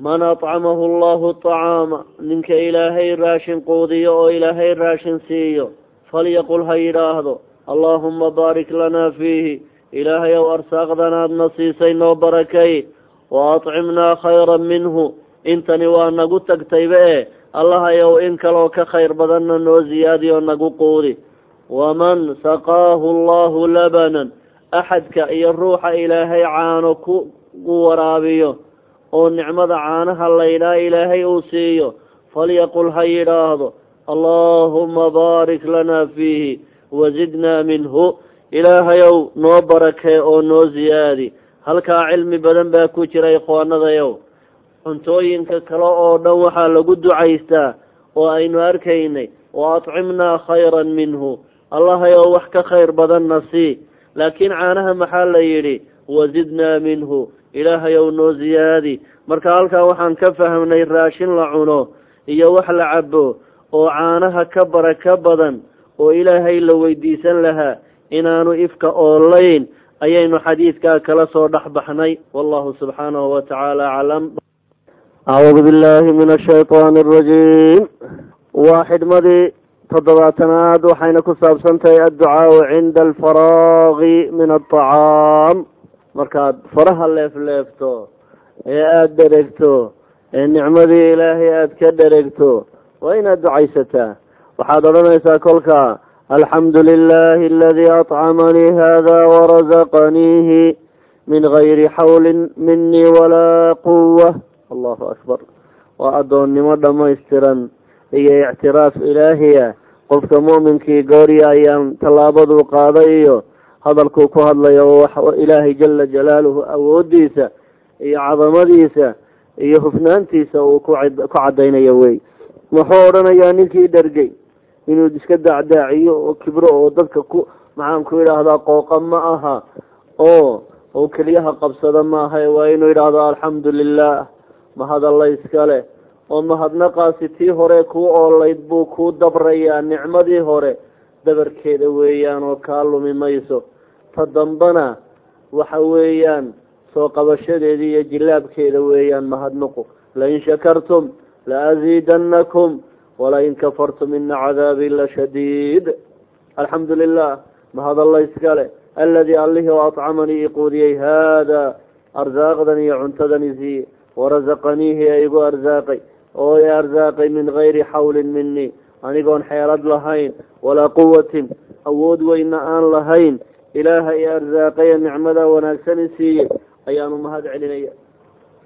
man acamahu allahu acaama ninka ilaahay raashin quudiyo oo ilaahay raashin siiyo falyaqul ha yidhaahdo allaahuma baarik lanaa fiihi ilaahay ow arsaaqdanaadna siisay noo barakay wa acimnaa khayran minhu. Intani waa nagu tagtayba e allahayow in kaloo ka khayr badanna noo ziyaadi oo nagu quudi. Waman saqaahu allahu labanan axadka iyo ruuxa ilaahay caano ku waraabiyo oo nicmada caanaha laydhaa ilaahay uu siiyo falyaqul ha yidhaahdo allaahuma baarik lanaa fiihi wazidnaa minhu. Ilaahayow noo barakee oo noo ziyaadi. Halkaa cilmi badan baa ku jira ikhwaanadayow cuntooyinka kale oo dhan waxaa lagu ducaystaa oo aynu arkaynay wa acimnaa khayran minhu. Allahayow wax ka khayr badanna sii. Laakiin caanaha maxaa la yidhi? Wazidnaa minhu ilaahay ow noo ziyaadi. Marka halkaa waxaan ka fahmnay raashin la cuno iyo wax la cabo oo caanaha ka baraka badan oo ilaahay la weydiisan lahaa inaanu ifka oolayn ayaynu xadiidkaa kala soo dhex baxnay. Wallahu subxaanahu wa tacaala aclam. Acuudu billahi min ashayطaani arajiim waa xidhmadii toddobaatanaad waxayna ku saabsan tahay adducaau cinda alfaraagi min alطacaam markaad faraha leefleefto ee aada dheregto ee nicmadii ilaahay aada ka dheregto waa inaad ducaysataa. Waxaad odhanaysaa kolka alxamdu lilahi aladii acamanii hada warazaqaniihi min gayri xawlin minii walaa quwa allahu akbar. Waa addoonnimo dhammaystiran iyo ictiraaf ilaahiya. Qofka mu'minkii goorya ayaan tallaabaduu qaaday iyo hadalkuu ku hadlayo ilaahay jala jalaaluhu awoodiisa iyo cadamadiisa iyo hufnaantiisa uu ku caddaynayo wey. Muxuu odhanayaa ninkii dhergey inuu iska daacdaaciyo oo kibro oo dadka ku maxaan ku yidhaahdaa qooqa ma aha oo uu keliyaha qabsado ma aha waa inuu yidhaahdo alxamdu lilah mahadalla iska leh. Oo mahadnaqaasi tii hore kuu oolayd buu kuu dabrayaa nicmadii hore dabarkeeda weeyaan oo kaa lumi mayso ta dambana waxa weeyaan soo qabashadeedii iyo jilaabkeeda weeyaan mahadnaqu lain shakartum la aziidanakum walain kafartum ina cadaabii lashadiid alxamdu lilah mahadalla iska leh aladii allihii oo acamanii iquudiyey haada arsaaqdan iyo cuntadani siiye warazaqaniihi ee igu arsaaqay oo i arsaaqay min gayri xawlin minii anigoon xeelad lahayn walaa quwatin awood weyna aan lahayn ilaaha i arsaaqaye nicmada wanaagsani siiyey ayaanu mahad celinaya.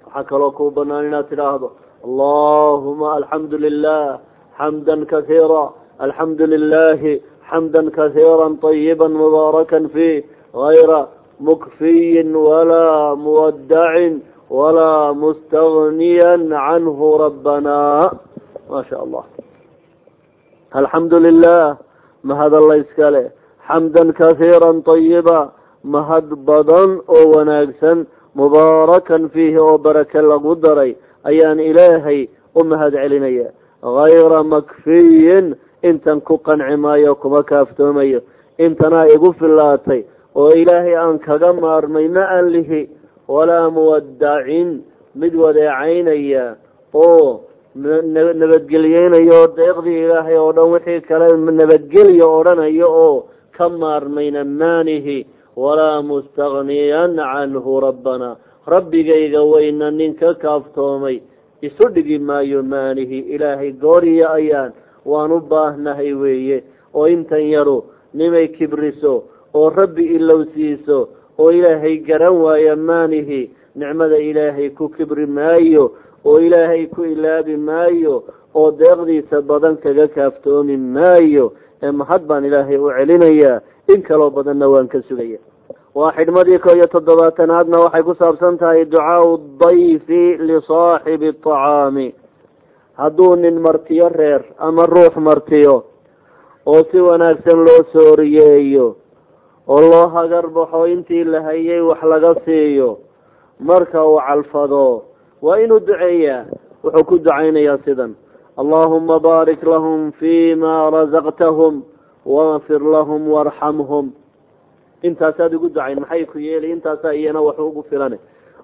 Waxaa kaloo kuu banaan inaad tidhaahdo allahuma alxamdu lilah xamda kasiira alxamdu lilahi xamda kasiira طayiba mubaaraka fiih gayra mukfiyin walaa muwadacin walaa mustagniya canhu rabbana. Ma sha allah. Alxamdu lilah mahad alla iska leh xamdan kasiira طayiba mahad badan oo wanaagsan mubaarakan fiihi oo barake lagu daray ayaan ilaahay u mahad celinaya gayra makfiyin intan ku qanci maayo kuma kaaftoomayo intanaa igu filaatay oo ilaahay aan kaga maarmay ma aan lihi walaa muwadacin mid wadeecaynaya oo nabadgelyeynaya oo deeqdii ilaahay oo dhan wixii kale nabadgelyo odhanayo oo ka maarmayna maanihi walaa mustagniyan canhu rabbana rabbigayga weyna nin ka kaaftoomay isu dhigi maayo maanihi ilaahay gooriya ayaan waan u baahnahay weeye oo intan yaru nimay kibriso oo rabbi ilowsiiso oo ilaahay garan waaya maanihi nicmada ilaahay ku kibri maayo oo ilaahay ku ilaabi maayo oo deeqdiisa badan kaga kaaftoomi maayo ee mahad baan ilaahay u celinayaa. In kaloo badanna waan ka sugaya. Waa xidhmadii ko iyo toddobaatanaadna waxay ku saabsan tahay ducaau dayfi lisaaxibi aطacaami hadduu nin martiyo reer ama ruux martiyo oo si wanaagsan loo sooriyeeyo oo loo hagar baxo intii la hayay wax laga siiyo marka uu calfado waa inuu duceeyaa. Wuxuu ku ducaynayaa sidan allahuma baarik lahum fi ma razaqtahum wafir lahum warxamhum intaasaad ugu ducayn maxay ku yeeli intaasaa iyana wax ugu filane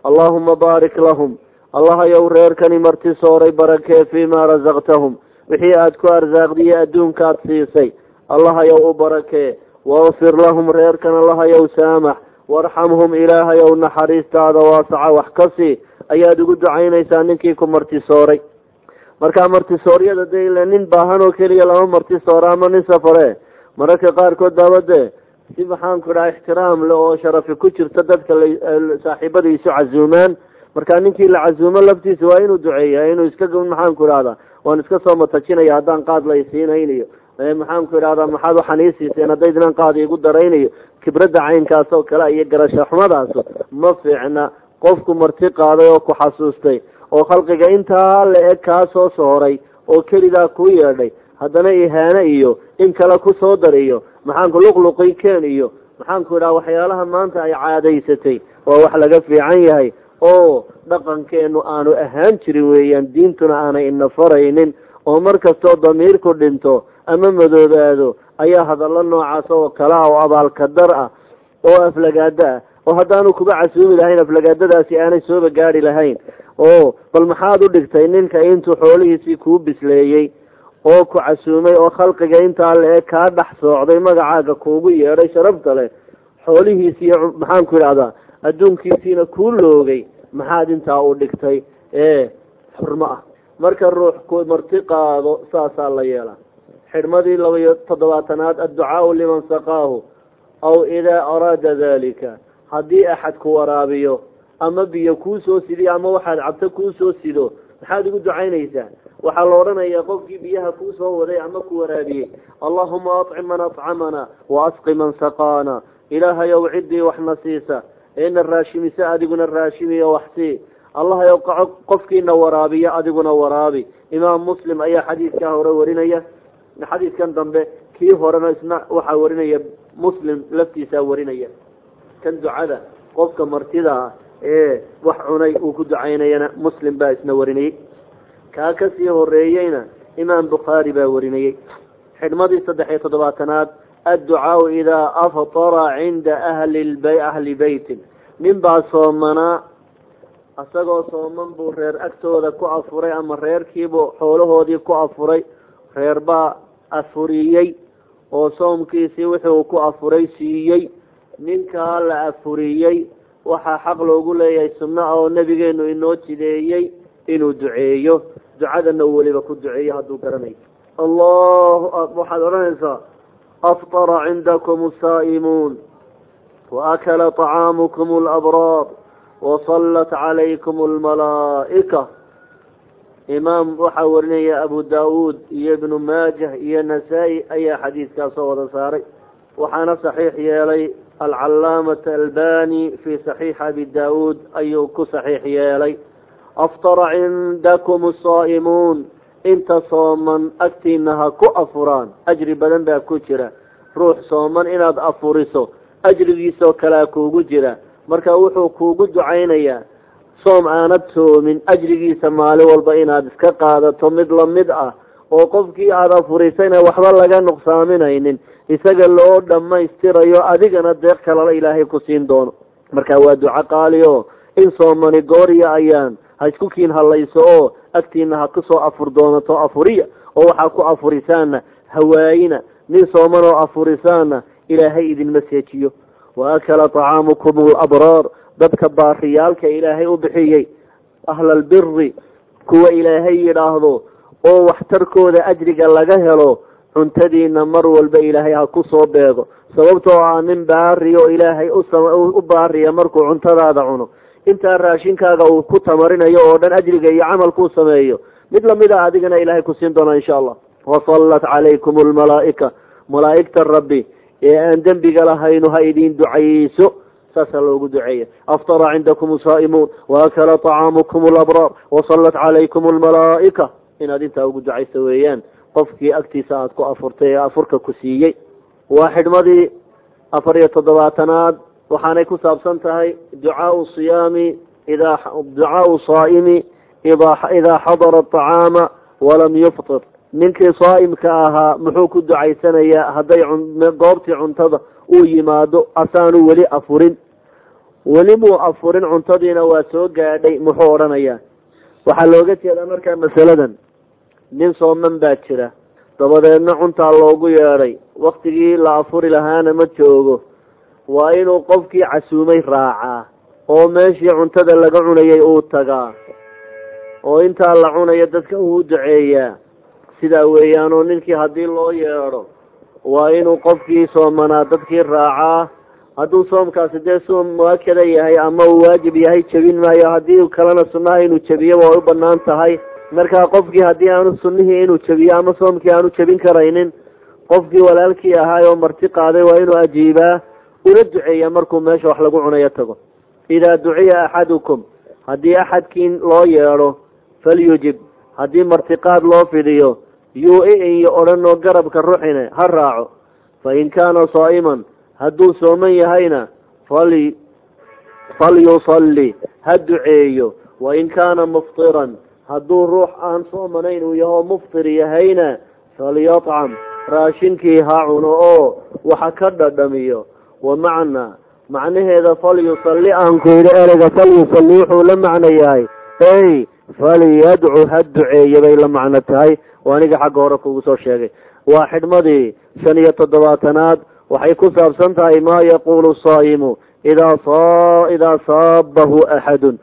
allahuma baarik lahum allahayow reerkani marti sooray barakee fii ma rasaqtahum wixii aada ku arsaaqdiye adduunkaad siisay allahayow u barakee wafir lahum reerkan allahayow saamax warxamhum ilaahayow naxariistaada waasaca wax ka sii ayaad ugu ducaynaysaa ninkii ku marti sooray markaa martisooryada de ile nin baahan oo keliya lama marti soora ama nin safare. Mararka qaarkood daabade si maxaanku dhaha ixtiraam le oo sharafi ku jirta dadka saaxiibada isu casuumaan. Marka ninkii la casuumo laftiisa waa inuu duceeya inuu iska maxaanku idhahda waan iska soo matajinaya haddaan qaad la isiinaynayo maxaanku idhahdaa maxaad waxaan ii siiseen haddaydnan qaad iigu daraynayo kibradda caynkaas oo kale iyo garasho xumadaas ma fiicna. Qofku marti qaaday oo ku xasuustay oo khalqiga intaa la eg kaa soo sooray oo kelidaa ku yeedhay haddana ihaane iyo in kale ku soo dar iyo maxaanku luqluqi keen iyo maxaanku idhaha waxyaalaha maanta ay caadaysatay waa wax laga fiican yahay oo dhaqankeennu aanu ahaan jirin weeyaan diintuna aanay ina faraynin oo mar kastoo damiirku dhinto ama madoobaado ayaa hadallo noocaas oo kale ah oo abaalka dar ah oo aflagaado ah oo haddaanu kuba casuumi lahayn aflagaadadaasi aanay sooba gaadhi lahayn oo bal maxaad u dhigtay ninka intuu xoolihiisii kuu bisleeyey oo ku casuumay oo khalqiga intaa le-e kaa dhex soocday magacaaga kuugu yeedhay sharafta leh xoolihiisiiyo maxaan ku idhahdaa adduunkiisiina kuu loogay maxaad intaa u dhigtay ee xurmo ah. Marka ruux ku marti qaado saasaa la yeelaa. Xidhmadii laba iyo toddobaatanaad adducaau liman saqaahu aw idaa araada dalika haddii axad ku waraabiyo ama biyo kuu soo sidiyo ama waxaad cabto kuu soo sido maxaad ugu ducaynaysaa? Waxaa la odhanayaa qofkii biyaha kuu soo waday ama ku waraabiyey allahuma acim man acamana wa asqi man saqaana ilaahayow ciddii waxna siisa eena raashimisa adiguna raashimiyo wax sii allahayow qofkiina waraabiya adiguna waraabi. Imaam muslim ayaa xadiidkaa hore warinaya xadiidkan dambe kii horena isna waxaa warinaya muslim laftiisaa warinaya kan ducada qofka martida ah ee wax cunay uu ku ducaynayana muslim baa isna warinayey kaa ka sii horeeyeyna imaam bukhaari baa warinayey xidhmadii saddex iyo toddobaatanaad adducaau idaa aftara cinda ahli ahli beytin. Nin baa soomanaa isagoo sooman buu reer agtooda ku afuray ama reerkiibuu xoolahoodii ku afuray. Reer baa afuriyey oo soomkiisii wuxuu ku afuray siiyey ninkaa la afuriyey waxaa xaq loogu leeyahay sunno oo nabigeenu inoo jideeyey inuu duceeyo. Ducadana uu weliba ku duceeyo hadduu garanayo allahu waxaad odhanaysaa aftara cindakum asaa'imuun waakala طacaamukum alabraar wasallat calaykum almalaa'ika imaam waxaa warinaya abu daawuud iyo ibnu maajah iyo nasaa-i ayaa xadiidkaasoo wada saaray waxaana saxiix yeelay alcalaamata albani fi saxiix abi daawuud ayuu ku saxiix yeelay. Aftara cindakum asaa'imuun inta sooman agtiina ha ku afuraan. Ajri badan baa ku jira. Ruux sooman inaad afuriso ajrigiisoo kalea kuugu jira. Marka wuxuu kuugu ducaynayaa soom aanad soomin ajrigiisa maalin walba inaad iska qaadato mid la mid ah oo qofkii aada afurisayna waxba laga nuqsaaminaynin isaga loo dhammaystirayo adigana deeq kalala ilaahay ku siin doono. Marka waa duco qaali o in soomani goorya ayaan ha isku kiin hallayso oo agtiina ha ku soo afur doonato afuriya oo waxaa ku afurisaana hawaayina nin sooman oo afurisaana ilaahay idinma seejiyo wa akala طacaamukum alabraar dadka baariyaalka ilaahay u bixiyey ahlalbiri kuwa ilaahay yidhaahdo oo waxtarkooda ajriga laga helo cuntadiina mar walba ilaahay ha ku soo beego. Sababtoo ah nin baariyo ilaahay u baariya markuu cuntadaada cuno. Intaa raashinkaaga uu ku tamarinayo oo dhan ajriga iyo camalkuu sameeyo. Mid la mid a adigana ilaahay ku siin doonaa insha allah. Wasallat calaykum almalaa'ika malaa'igta rabbi ee aan dembiga lahaynu ha idin ducayso. Saasaa loogu duceeya. Aftara cindakum saa'imuun. Waakala طacaamukum alabraar wasallat calaykum almalaa'ika inaad intaa ugu ducayso weeyaan qofkii agtiisa aada ku afurtay ee afurka ku siiyey. Waa xidhmadii afar iyo toddobaatanaad waxaanay ku saabsan tahay ducaau siyaami ducaau saa'imi idaa xadara aطacaama walam yuftir. Ninkii saa'imka ahaa muxuu ku ducaysanayaa hadday goobtii cuntada uu yimaado asaanu weli afurin. Weli muu afurin cuntadiina waa soo gaadhay muxuu odhanayaa. Waxaa looga jeedaa markaa masaladan nin sooman baa jira. Dabadeedna cuntaa loogu yeedhay waktigii la afuri lahaana ma joogo. Waa inuu qofkii casuumay raacaa. Oo meeshii cuntada laga cunayay uu tagaa. Oo intaa la cunayo dadka uu duceeyaa. Sidaa weeyaanoo ninkii haddii loo yeedho waa inuu qofkii soomanaa dadkii raacaa. Hadduu soomkaasi dee soom muakada yahay ama uu waajib yahay jebin maayo. Haddii kalena sunnaha inuu jebiyo waa u bannaan tahay markaa qofkii haddii aanu sunnihii inuu jebiyo ama soomkii aanu jebin karaynin qofkii walaalkii ahaay oo marti qaaday waa inuu ajiibaa una duceeya markuu meesha wax lagu cunayo tago. Idaa duciya axadukum haddii axadkiin loo yeedho falyujib. Haddii martiqaad loo fidiyo yuu i iyo odhanoo garabka ruxine ha raaco. Fa in kaana saa'iman hadduu sooman yahayna fali falyusalli ha duceeyo. Wain kaana muftiran hadduu ruux aan soomanayn uu yaho muftir yahayna falyatcam raashinkii ha cuno oo waxa ka dhadhamiyo. Wa macnaa macnaheeda falyusalli aan ku yidhi ereyga falyusalli wuxuu la macno yahay ey falyadcu ha duceeye bay la macno tahay. Oo aniga xagga hore kugu soo sheegay. Waa xidhmadii shan iyo toddobaatanaad waxay ku saabsan tahay maa yaquulu saa'imu idaa idaa saabahu axadun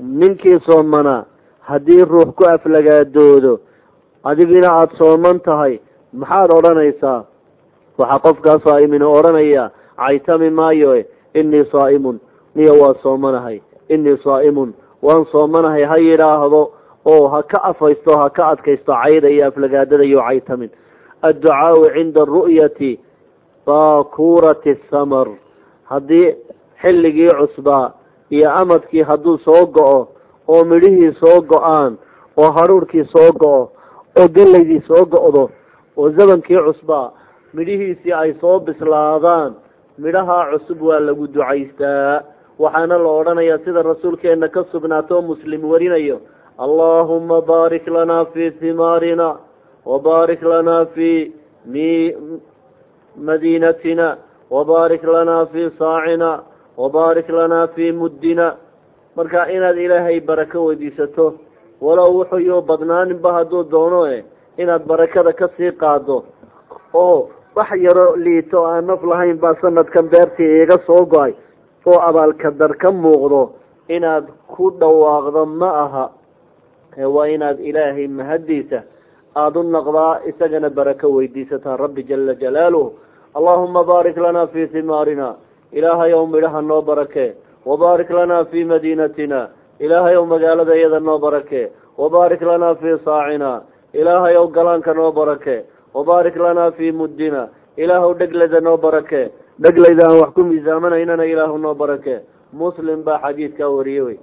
ninkii soomanaa haddii ruux ku aflagaadoodo adigina aada sooman tahay maxaad odhanaysaa? Waxaa qofkaa saa'imina odhanaya caytami maayo innii saa'imun. Niyo waa soomanahay. Innii saa'imun. Waan soomanahay ha yidhaahdo oo ha ka afaysto ha ka adkaysto cayda iyo aflagaadada iyo caytamin. Adducaau cinda ru'yati baakuurati samar. Haddii xilligii cusbaa iyo amadkii hadduu soo go-o oo midhihii soo go'aan oo hadhuurhkii soo go-o oo gelaydii soo go-do oo zamankii cusbaa midhihiisii ay soo bislaadaan midhahaa cusub waa lagu ducaystaa. Waxaana la odhanayaa sida rasuulkeena ka sugnaato muslim warinayo allaahuma baarik lanaa fii himaarina wabaarik lanaa fii mi madiinatina wabaarik lanaa fii saacina wabaarik lanaa fii muddina marka inaad ilaahay barako weydiisato walow wuxuuyuu badnaaninba hadduu doono e inaad barakada ka sii qaado. Oo wax yaro liito aan naf lahayn baa sanadkan beertii iiga soo go'ay oo abaalka dar ka muuqdo inaad ku dhawaaqdo ma aha. Waa inaad ilaahay mahaddiisa aada u naqdaa isagana barako weydiisataa rabbi jala jalaaluhu. Allahuma baarik lanaa fii himaarina ilaahay ow midhaha noo barakee wabaarik lanaa fii madiinatina ilaahay ow magaalada iyada noo barakee wabaarik lanaa fii saacina ilaahay ow galaanka noo barakee wabaarik lanaa fii muddina ilaahw dhegleda noo barakee dheglayda aan wax ku miisaamanaynana ilaahu noo barakee muslim baa xadiidkaa wariyey wey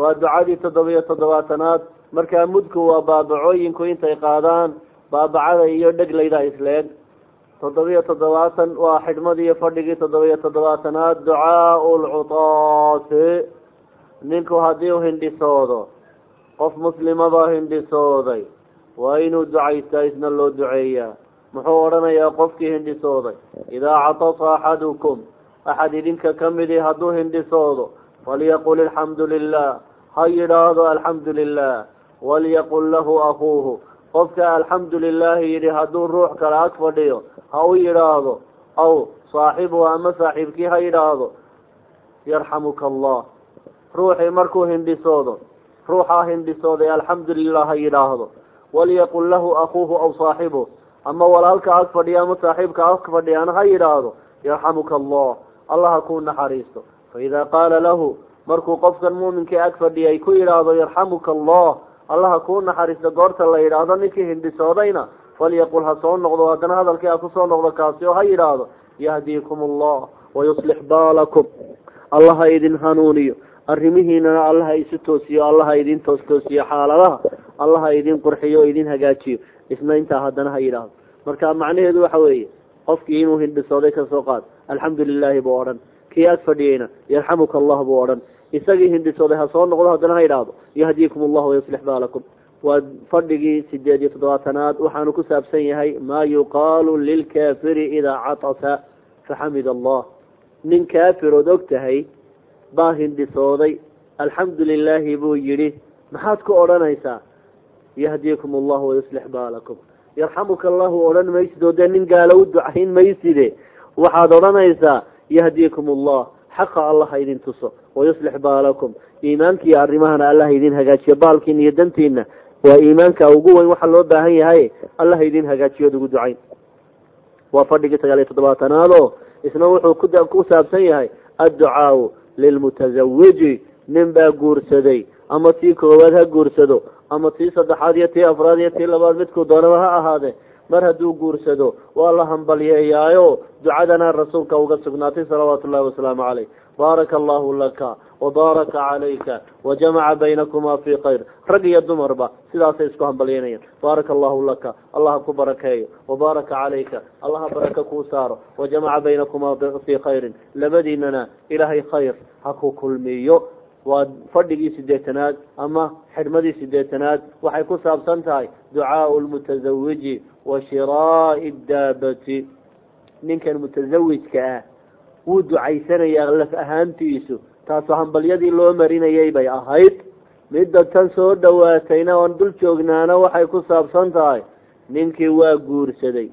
waa ducadii toddoba-iyo toddobaatanaad markaa mudku waa baabacooyinku intay qaadaan baabacada iyo dheglayda isleeg toddoba-iyo toddobaatan waa xidhmadii iyo fadhigii toddoba-iyo toddobaatanaad ducaau lcutaasi ninku haddii u hindhisoodo qof muslimabaa hindhisooday. Waa inuu ducaystaa isna loo duceeyaa. Muxuu odhanayaa qofkii hindhisooday idaa catasa axadukum axad idinka ka midii hadduu hindhisoodo falyaqul alxamdu lilah ha yidhaahdo alxamdu lilah walyaqul lahu akuuhu qofka alxamdu lilaahi yidhi hadduu ruux kale ag fadhiyo ha u yidhaahdo aw saaxibuhu ama saaxiibkii ha yidhaahdo yarxamuka allah ruuxii markuu hindhisoodo ruuxaa hindhisooday alxamdu lilah ha yidhaahdo. Walyaqul lahu akuuhu aw saaxibuh ama walaalka ag fadhiya ama saaxiibka ag fadhiyana ha yidhaahdo yarxamuka allah allah ha kuu naxariisto. Faida qaala lahu markuu qofkan muuminkii ag fadhiyay ku yidhaahdo yarxamuka allah allah ha kuu naxariisto goorta la yidhaahdo ninkii hindhisoodayna falyaqul ha soo noqdo haddana hadalkii ha ku soo noqdo kaasi oo ha yidhaahdo yahdiikum allah wayuslix baalakum. Allah ha idin hanuuniyo arrimihiinana allah ha isu toosiyo allah ha idin toos toosiyo xaaladaha allah ha idin qurxiyo o idin hagaajiyo. Isna intaa haddana ha yidhaahdo. Marka macnaheedu waxa weeye qofkii inuu hindhisooday ka soo qaad alxamdu lilaahi buu odhan. Kii ag fadhiyeyna yarxamuka allah buu odhan isagii hindhisooday ha soo noqdo haddana ha yidhaahdo yahdiikum allah wayaslix baalakum. Waa fadhigii sideed iyo toddobaatanaad. Waxaanu ku saabsan yahay maa yuqaalu lilkaafiri idaa catasa. Faxamid allah nin kaafirood og tahay baa hindhisooday alxamdu lilaahi buu yidhi maxaad ku odhanaysaa? Yahdiikum allahu wayuslix baalakum. Yarxamuka allahu odhan maysid oo dee nin gaalo u ducayn mayside waxaad odhanaysaa yahdiikum allah xaqa allah ha idin tuso wayuslix baalakum iimaankiiyo arrimahana allah ha idin hagaajiyo baalkiina iyo dantiina waa iimaanka ugu weyn waxa loo baahan yahay allah ha idin hagaajiyood ugu ducayn waa fadhigii sagaal iyo toddobaatanaad oo isna wuxuu ku saabsan yahay adducaau lilmutasawiji nin baa guursaday ama tii koowaad ha guursado ama tii saddexaad iyo tii afraad iyo tii labaad midkuu doonaba ha ahaade mar hadduu guursado waa la hambalyeeyaayo. Ducadana rasuulka uga sugnaatay salawaatu ullahi wasalaamu caleyh baaraka allahu laka wabaaraka calayka wajamaca baynakumaa fii khayr. Rag iyo dumarba sidaasay isku hambalyeynayaan baaraka allahu laka allah ha ku barakeeyo. Wabaaraka calayka allah ha baraka kuu saaro. Wajamaca baynakumaa fii khayrin. Labadiinana ilaahay khayr ha ku kulmiyo waa fadhigii sideetanaad ama xidhmadii sideetanaad waxay ku saabsan tahay ducaau lmutasawiji wa shiraai daabati. Ninkan mutasawijka ah wuu ducaysanayaa laf ahaantiisu. Taasoo hambalyadii loo marinayay bay ahayd. Midda tan soo dhawaatayna oon dul joognaana waxay ku saabsan tahay ninkii waa guursaday.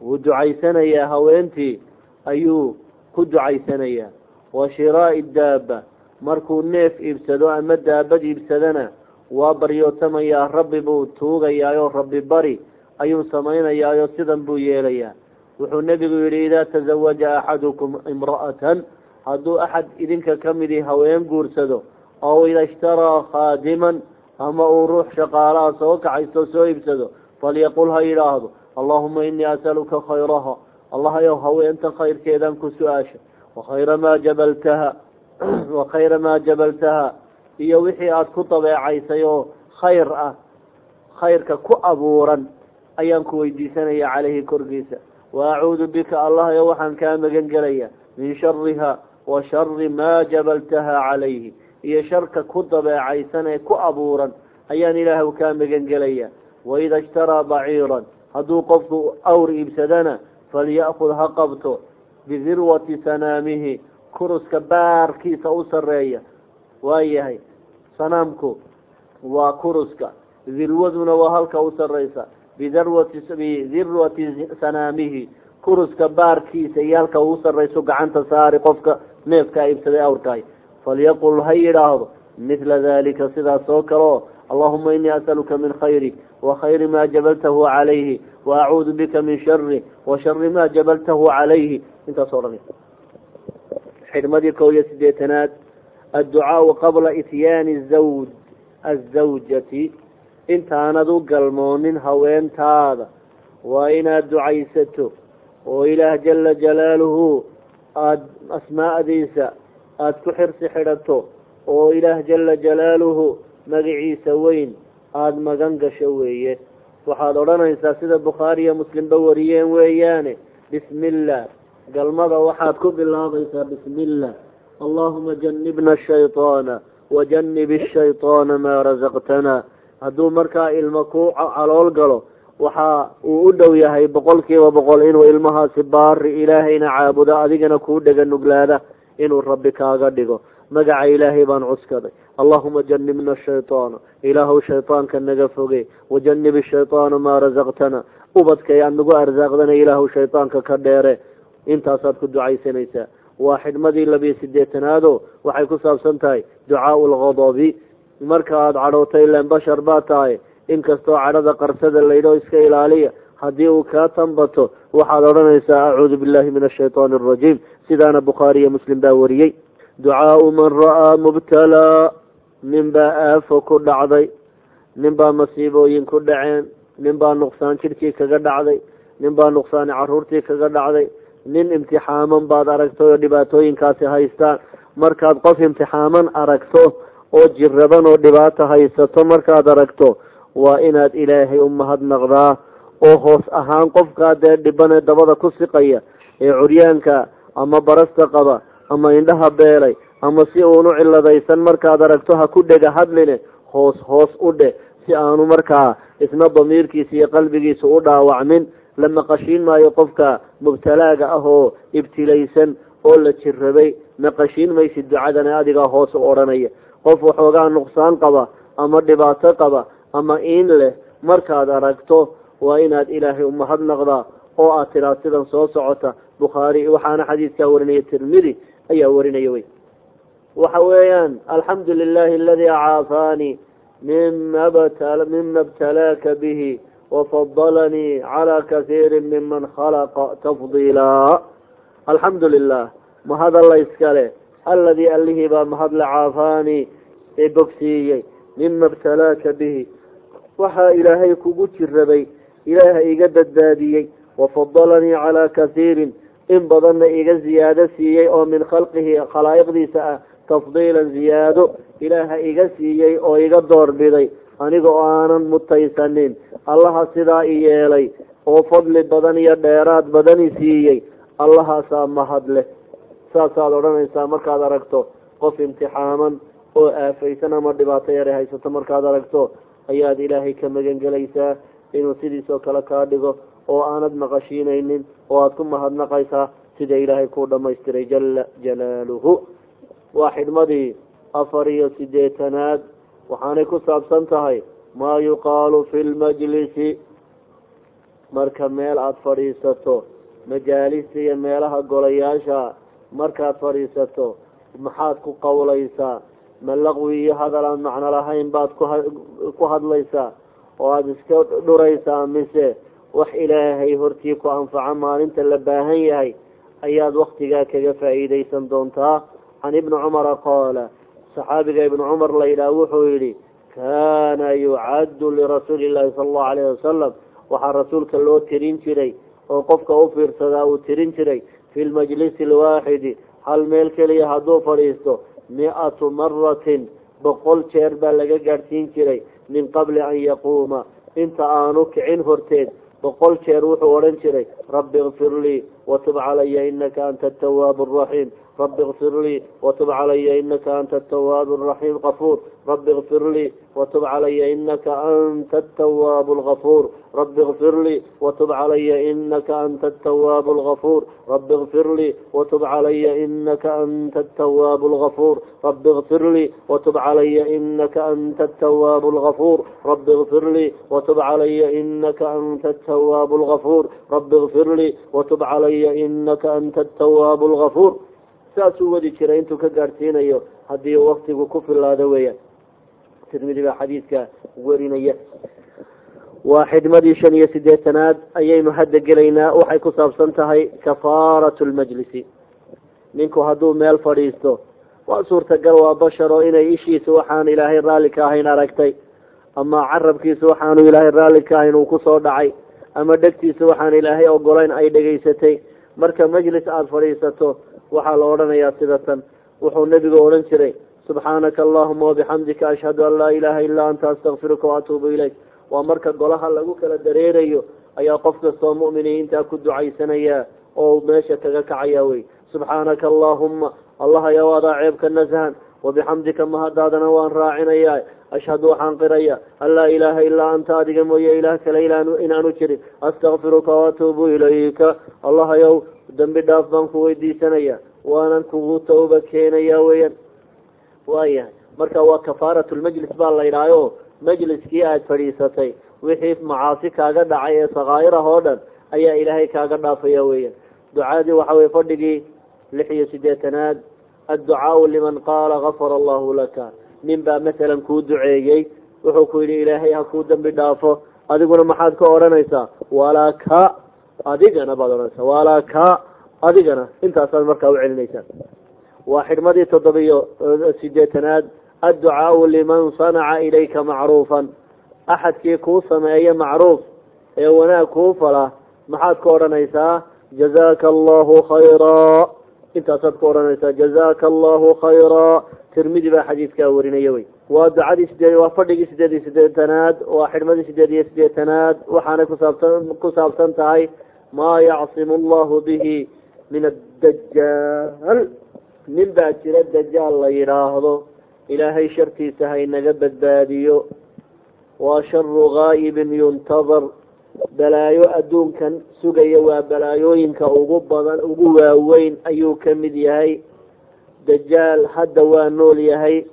Wuu ducaysanayaa haweentii ayuu ku ducaysanayaa wa shiraai daaba markuu neef iibsado ama daabad iibsadana waa baryootamayaa rabbi buu tuugayaayo rabbi bari ayuu samaynayaayo sidan buu yeelayaa. Wuxuu nebigu yidhi idaa tazawaja axadukum imra'atan hadduu axad idinka ka midii haween guursado ow ida ishtaraa khaadiman ama uu ruux shaqaalaha soo kaxaysto soo iibsado falyaqul ha yidhaahdo allahuma inii asaluka khayraha allahayow haweenta khayrkeedan ku su'aasha wakhayra maa jabaltaha wa khayra maa jabaltaha. Iyo wixii aada ku dabeecaysay oo khayr ah khayrka ku abuuran ayaan ku weydiisanaya caleyhi korkiisa. Wa acuudu bika allahayo waxaan kaa magan gelaya min shariha wa shari maa jabaltaha calayhi. Iyo sharka ku dabeecaysan ee ku abuuran ayaan ilaahay kaa magan gelaya. Waida ishtaraa baciiran hadduu qofku awr iibsadana falya'kud ha qabto bidirwati sanaamihi kuruska baarkiisa u sareeya waayahay sanaamku waa kuruska. Dirwaduna waa halka u sareysa bidirwati sanaamihi. Kuruska baarkiisa iyo halka ugu sarrayso gacanta saari qofka neefkaa iibsaday awrkaay falyaqul ha yidhaahdo mithla dalika sidaas oo kale oo allahuma inii asaluka min khayri wa khayri maa jabaltahu calayhi wa acuudu bika min shari wa shari maa jabaltahu calayhi intaas o dhan xidhmadii kow iyo sideetanaad adducaau qabla ityaani zawj azawjati intaanad u galmoonin haweentaada. Waa inaad ducaysato oo ilaah jala jalaaluhu aada asmaa'diisa aada ku xirsi xidhato oo ilaah jala jalaaluhu magaciisa weyn aada magan gasho weeye. Waxaad odhanaysaa sida bukhaari iyo muslimba wariyeen weeyaane. Bismi illah galmada waxaad ku bilaabaysaa bismi illah allahuma janibna ashayطaana wajanib ashayطaana maa rasaqtana hadduu markaa ilmo ku calool galo waxa uu u dhow yahay boqol kiiba boqol inuu ilmahaasi baari ilaahayna caabudo adigana kuu dhega nuglaada inuu rabbi kaaga dhigo magaca ilaahay baan cuskaday allahuma janibna ashayطaana ilaahow shayطaanka naga foge wajanib ashayطaana maa rasaqtana ubadkay aad nagu arsaaqdana ilaahow shayطaanka ka dheere intaasaad ku ducaysanaysaa waa xidhmadii labiyo sideetanaado waxay ku saabsan tahay ducaau lgadabi marka aada cadhowta ilan bashar baa tahay. Inkastoo cadhada qarsada laydhoo iska ilaaliya haddii uu kaa tanbato waxaad odhanaysaa acuudu billahi min ashayطaani arajiim sidaana bukhaari iyo muslim baa wariyey. Ducaau man ra'aa mubtalaa nin baa aafo ku dhacday. Nin baa masiibooyin ku dhaceen. Nin baa nuqsaan jidhkii kaga dhacday. Nin baa nuqsaani caruurtii kaga dhacday nin imtixaaman baad aragtay oo dhibaatooyinkaasi haystaan markaad qof imtixaaman aragto oo jiraban oo dhibaato haysato markaad aragto waa inaad ilaahay u mahadnaqdaa oo hoos ahaan qofkaa dee dhiban ee dabada ku siqaya ee curyaanka ama barasta qaba ama indhaha beelay ama si uunu ciladaysan markaad aragto ha ku dhega hadline hoos hoos u dheh si aanu markaa isna damiirkiisa iyo qalbigiisa u dhaawacmin la maqashiin maayo qofka mubtalaaga ah oo ibtilaysan oo la jirabay maqashiin maysid ducadana adigaa hoos u odhanaya. Qof waxoogaa nuqsaan qaba ama dhibaato qaba ama iin leh markaad aragto waa inaad ilaahay umahadnaqdaa oo aad tidhaa sidan soo socota. Bukhaari waxaana xadiidkaa warinaya tirmidi ayaa warinaya wey. Waxa weeyaan alxamdu lilahi aladi caafaanii mima mima btalaaka bihi wafadalanii calى kasiiri miman khalaqa tafdiila alxamdu lilah mahad alla iskale aladii allihii baa mahadle caafaanii ee bogsiiyey mima btalaaka bihi waxaa ilaahay kugu jirabay ilaaha iga badbaadiyey wafadalanii calaa kasiirin in badanna iga ziyaado siiyey oo min khalqihi khalaa'iqdiisa ah tafdiilan ziyaado ilaaha iga siiyey oo iga doorbiday aniga oo aanan mutaysanin allaha sidaa i yeelay oo fadli badan iyo dheeraad badan i siiyey allahaasaa mahad leh saasaad odhanaysaa markaad aragto qof imtixaaman oo aafaysan ama dhibaato yare haysato markaad aragto ayaad ilaahay ka magangelaysaa inuu sidiisoo kale kaa dhigo oo aanad maqashiinaynin oo aada ku mahadnaqaysaa sida ilaahay kuu dhamaystiray jala jalaaluhu. Waa xidhmadii afar iyo sideetanaad waxaanay ku saabsan tahay maa yuqaalu fi lmajlisi marka meel aada fadhiisato majaalista iyo meelaha golayaasha markaad fadhiisato maxaad ku qawlaysaa? Ma laqwi iyo hadal aan macno lahayn baad ku hadlaysaa? Oo aada iska dhuraysaa mise wax ilaahay hortii ku anfaco maalinta la baahan yahay ayaad waktigaa kaga faa'iidaysan doontaa? Can ibni cumara qaala saxaabiga ibnu cumar la yidhaah wuxuu yidhi kaana yucaddu lirasuuli llahi sala allahu alayhi wasalam waxaa rasuulka loo tirin jiray oo qofka u fiirsadaa uu tirin jiray fi lmajlisi alwaaxidi hal meel keliya hadduu fadhiisto mi-atu maratin boqol jeer baa laga gaadhsiin jiray min qabli an yaquuma. Inta aanu kicin horteed boqol jeer wuxuu odhan jiray rabbi ikfir lii watub calaya inaka anta atawaabu araxiim rabbi ikfir lii watub calaya inaka anta atawaabu araxiim qafuur rabbi ikfir lii watub calaya inaka anta atawaabu algafuur rabbi ikfir lii watub calaya inaka anta atawaabu algafuur rabbi ikfir lii watub calaya inaka anta atawaabu algafuur rabbi ikfir lii watub calaya inaka anta atawaabu algafuur rabbi ikfir lii watub calaya inaka anta atawaabu algafuur rabbi ikfir lii watub calaya inaka anta atawaabu algafuur saasuu wadi jiray intuu ka gaadhsiinayo haddii waktigu ku filaado weeyaan tirmidi baa xadiidka werinaya waa xidmadii shan iyo sideetanaad ayaynu hadda gelaynaa waxay ku saabsan tahay kafaaratu lmajlisi ninku hadduu meel fadhiisto waa suurtagal waa bashar oo inay ishiisu waxaan ilaahay raalli ka ahayn aragtay. Ama carabkiisu waxaanu ilaahay raalli ka ahayn uu ku soo dhacay. Ama dhegtiisu waxaan ilaahay ogolayn ay dhegaysatay. Marka majlis aada fadhiisato waxaa la odhanayaa sida tan wuxuu nebigu odhan jiray subxaanaka allahuma wabixamdika ashhadu an laa ilaaha illaa anta astakfiruka waatuubu ilayk. Waa marka golaha lagu kala dareerayo ayaa qof kastoo mu'miniintaa ku ducaysanaya oo meesha kaga kacaya wey. Subxaanaka allahuma allah ayaa adaa ceebka nasahan. Wabixamdika mahadaadana waan raacinayaa ashhadu waxaan qiraya an laa ilaaha ilaa anta adiga mooye ilaah kale inaanu jirin. Astakfiruka waatuubu ilayka. Allah ayow dambi dhaaf baan ku weydiisanaya waanan kugu tawba keenaya weeyaan. Waayahay marka waa kafaaratu lmajlis baa la yidhaayo majliskii aada fadhiisatay wixii macaasi kaaga dhacay ee sakaa'ir ah oo dhan ayaa ilaahay kaaga dhaafaya weeyaan. Ducaadii waxa weye fadhigii lix iyo sideetanaad adducaau liman qaala gafara allahu laka. Nin baa masalan kuu duceeyey wuxuu ku yidhi ilaahay ha kuu dambi dhaafo adiguna maxaad ka odhanaysaa walaa ka adigana baad odhanaysaa. Walaa ka adigana. Intaasaad markaa u celinaysaa waa xidhmadii toddobiyo sideetanaad adducaau liman sanaca ilayka macruufan. Axadkii kuu sameeya macruuf ee wanaag kuu fala maxaad ka odhanaysaa jazaaka allahu khayraa intaasaad ku odhanaysaa jazaaka allahu khayraa tirmidi baa xadiidkaa warinaya wey waa ducadii sideed waa fadhigii sideed iyo sideetanaad waa xidhmadii sideed iyo sideetanaad. Waxaanay kusaabsan ku saabsan tahay maa yacsimu allahu bihi min addajaal nin baa jira dajaal la yidhaahdo ilaahay shartiisa haynaga badbaadiyo. Waa sharu gaa'ibin yuntadar. Balaayo adduunkan sugaya waa balaayooyinka ugu badan ugu waaweyn ayuu ka mid yahay. Dajaal hadda waa nool yahay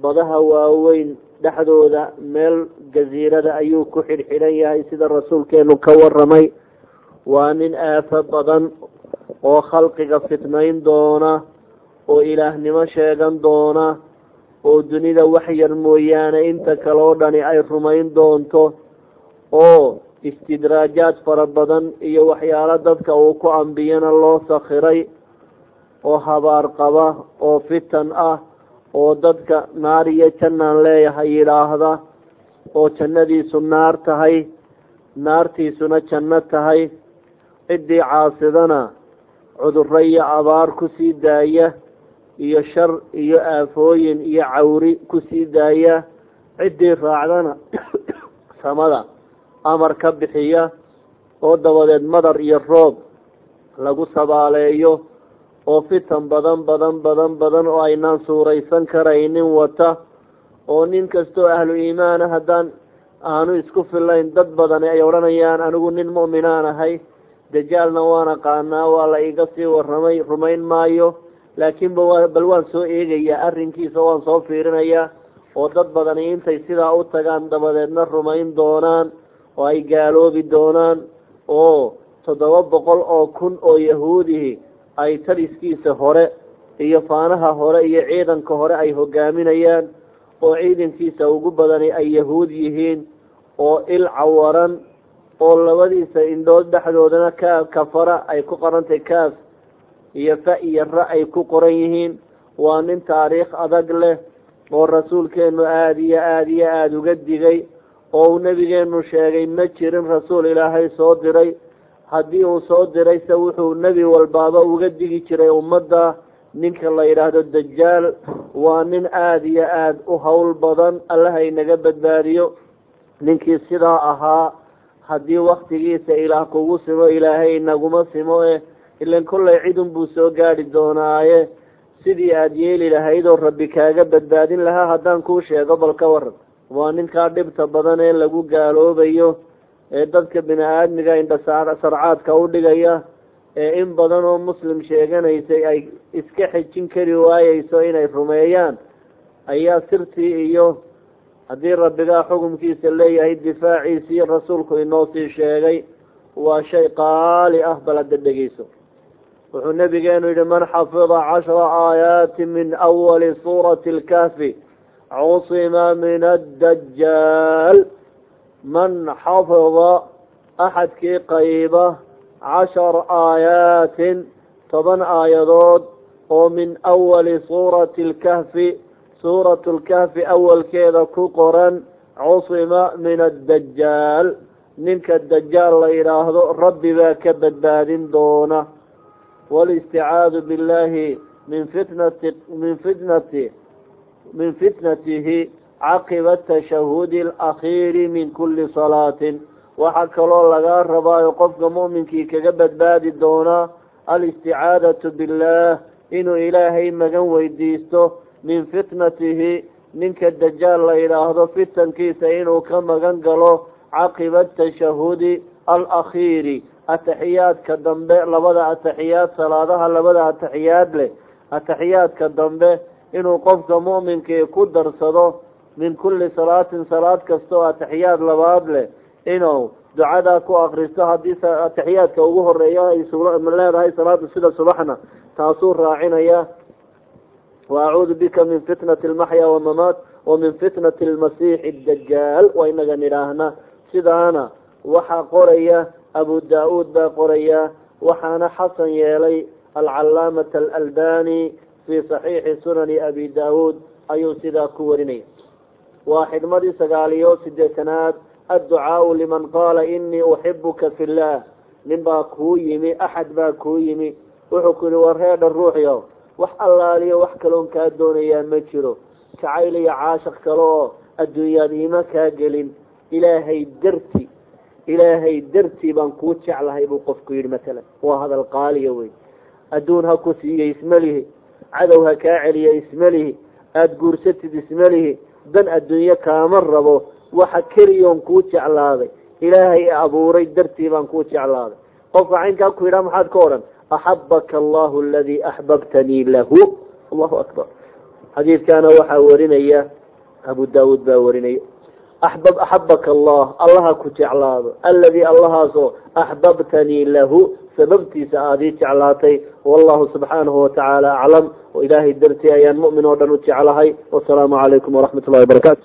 badaha waaweyn dhexdooda meel jasiirada ayuu ku xidhxidhan yahay sida rasuulkeenu ka waramay waa nin aafo badan oo khalqiga fitnayn doona oo ilaahnimo sheegan doona oo dunida wax yar mooyaane inta kaleo dhani ay rumayn doonto oo istidraajaad fara badan iyo waxyaalo dadka uu ku ambiyana loo sakhiray oo habaar qaba oo fitan ah oo dadka naar iyo jannaan leeyahay yidhaahda oo jannadiisu naar tahay naartiisuna janno tahay. Ciddii caasidana cudurro iyo abaar ku sii daaya iyo shar iyo aafooyin iyo cawri ku sii daaya. Ciddii raacdana samada amar ka bixiya oo dabadeed madar iyo roob lagu sabaaleeyo oo fitan badan badan badan badan oo aynaan suuraysan karaynin wata oo nin kastoo ahlu iimaana haddaan aanu isku filayn dad badani ay odhanayaan anigu nin mu'minaan ahay dajaalna waan aqaanaa waa la iga sii warramay rumayn maayo. Laakiin bal waan soo eegayaa arrinkiisa waan soo fiirinayaa oo dad badani intay sidaa u tagaan dabadeedna rumayn doonaan oo ay gaaloobi doonaan oo toddoba boqol oo kun oo yahuudihi ay taliskiisa hore iyo faanaha hore iyo ciidanka hore ay hogaaminayaan oo ciidankiisa ugu badani ay yahuud yihiin oo il cawaran oo labadiisa indhood dhexdoodana kaaf kafara ay ku qorantay kaaf iyo fa iyo ra ay ku qoran yihiin. Waa nin taariikh adag leh oo rasuulkeenu aada iyo aada iyo aada uga digay oo uu nebigeenu sheegay ma jirin rasuul ilaahay soo diray haddii uu soo diray se wuxuu nebi walbaaba uga digi jiray ummadda. Ninka la yidhaahdo dajaal waa nin aada iyo aada u howl badan allaha inaga badbaadiyo. Ninkii sidaa ahaa haddii waktigiisa ilaah kugu simo ilaahay inaguma simo eh ilan kollay cidun buu soo gaadhi doonaaye. Sidii aada yeeli lahayd oo rabbi kaaga badbaadin lahaa haddaan kuu sheego bal ka waran. Waa ninkaa dhibta badan ee lagu gaaloobayo ee dadka bini aadmiga indha sarcaadka u dhigaya ee in badan oo muslim sheeganaysay ay iska xejin kari waayeyso inay rumeeyaan ayaa sirtii iyo haddii rabbigaa xukumkiisa leeyahay difaaciisii rasuulku inoo sii sheegay waa shay qaali ah bal hadda dhegeyso wuxuu nabigeenu yihi man xafida cashra aayaati min awali suurati alkahfi cusima min addajaal man xafida axadkii qayba cashar aayaatin toban aayadood oo min awali suurati alkahfi suuratu lkahfi awalkeeda ku qoran cusima min addajaal ninka dajaal la yidhaahdo rabbi baa ka badbaadin doona walisticaadu billahi min fitnati min fitnati min fitnatihi caqiba tashahudi alakhiiri min kuli salaatin. Waxaa kaloo lagaa rabaayo qofka mu'minkii kaga badbaadi doonaa alisticaadatu billah inuu ilaahay magan weydiisto min fitnatihi ninka dajaal la yidhaahdo fitankiisa inuu ka magan galo caqiba tashahudi alakhiiri. Ataxiyaadka dambe labada ataxiyaad salaadaha labada ataxiyaad leh. Ataxiyaadka dambe inuu qofka mu'minkii ku darsado min kulli salaatin salaad kasta oo ataxiyaad labaad leh inuu ducadaa ku akristo haddii ataxiyaadka ugu horreeya ay leedahay salaada sida subaxna taasuu raacinaya wa acuudu bika min fitnati almaxya wamamaat wa min fitnati almasiixi dajaal waa inaga nidhaahna. Sidaana waxaa qoraya abu da'uud baa qoraya waxaana xasan yeelay alcalaamata alalbani fii saxiixi sunani abi da'uud ayuu sidaa ku warinaya waa xidmadii sagaal iyo sideetanaad adducaau liman qaala inii uxibuka fi llah nin baa kuu yimi axad baa kuu yimi. Wuxuu ku yihi war reedha ruuxyo wax allaaliyo wax kaloon kaa doonayaa ma jiro. Jacayl iyo caashaq kale oo adduunyaad iima kaa gelin. Ilaahay darti ilaahay dartii baan kuu jeclahay buu qofku yidhi matalan waa hadal qaaliya wey adduun ha ku siiyo ismalihi cadow ha kaa celiya ismalihi aada guursatid ismalihi dan adduunye kaama rabo waxa keliyoon kuu jeclaaday. Ilaahay abuuray dartii baan kuu jeclaaday. Qofka caynkaa ku yidhaha maxaad ka odhan axabaka allahu aladii axbabtanii lahu. Allahu akbar. Xadiidkaana waxaa warinaya abu daawuud baa warinaya axbab axabaka allah allaha ku jeclaado aladii allahaasoo axbabtanii lahu sababtiisa aada ii jeclaatay wallahu subxaanahu watacaala aclam oo ilaahay dartii ayaan mu'min oo dhan u jeclahay wasalaamu calaykum waraxmat ullahi wabarakatu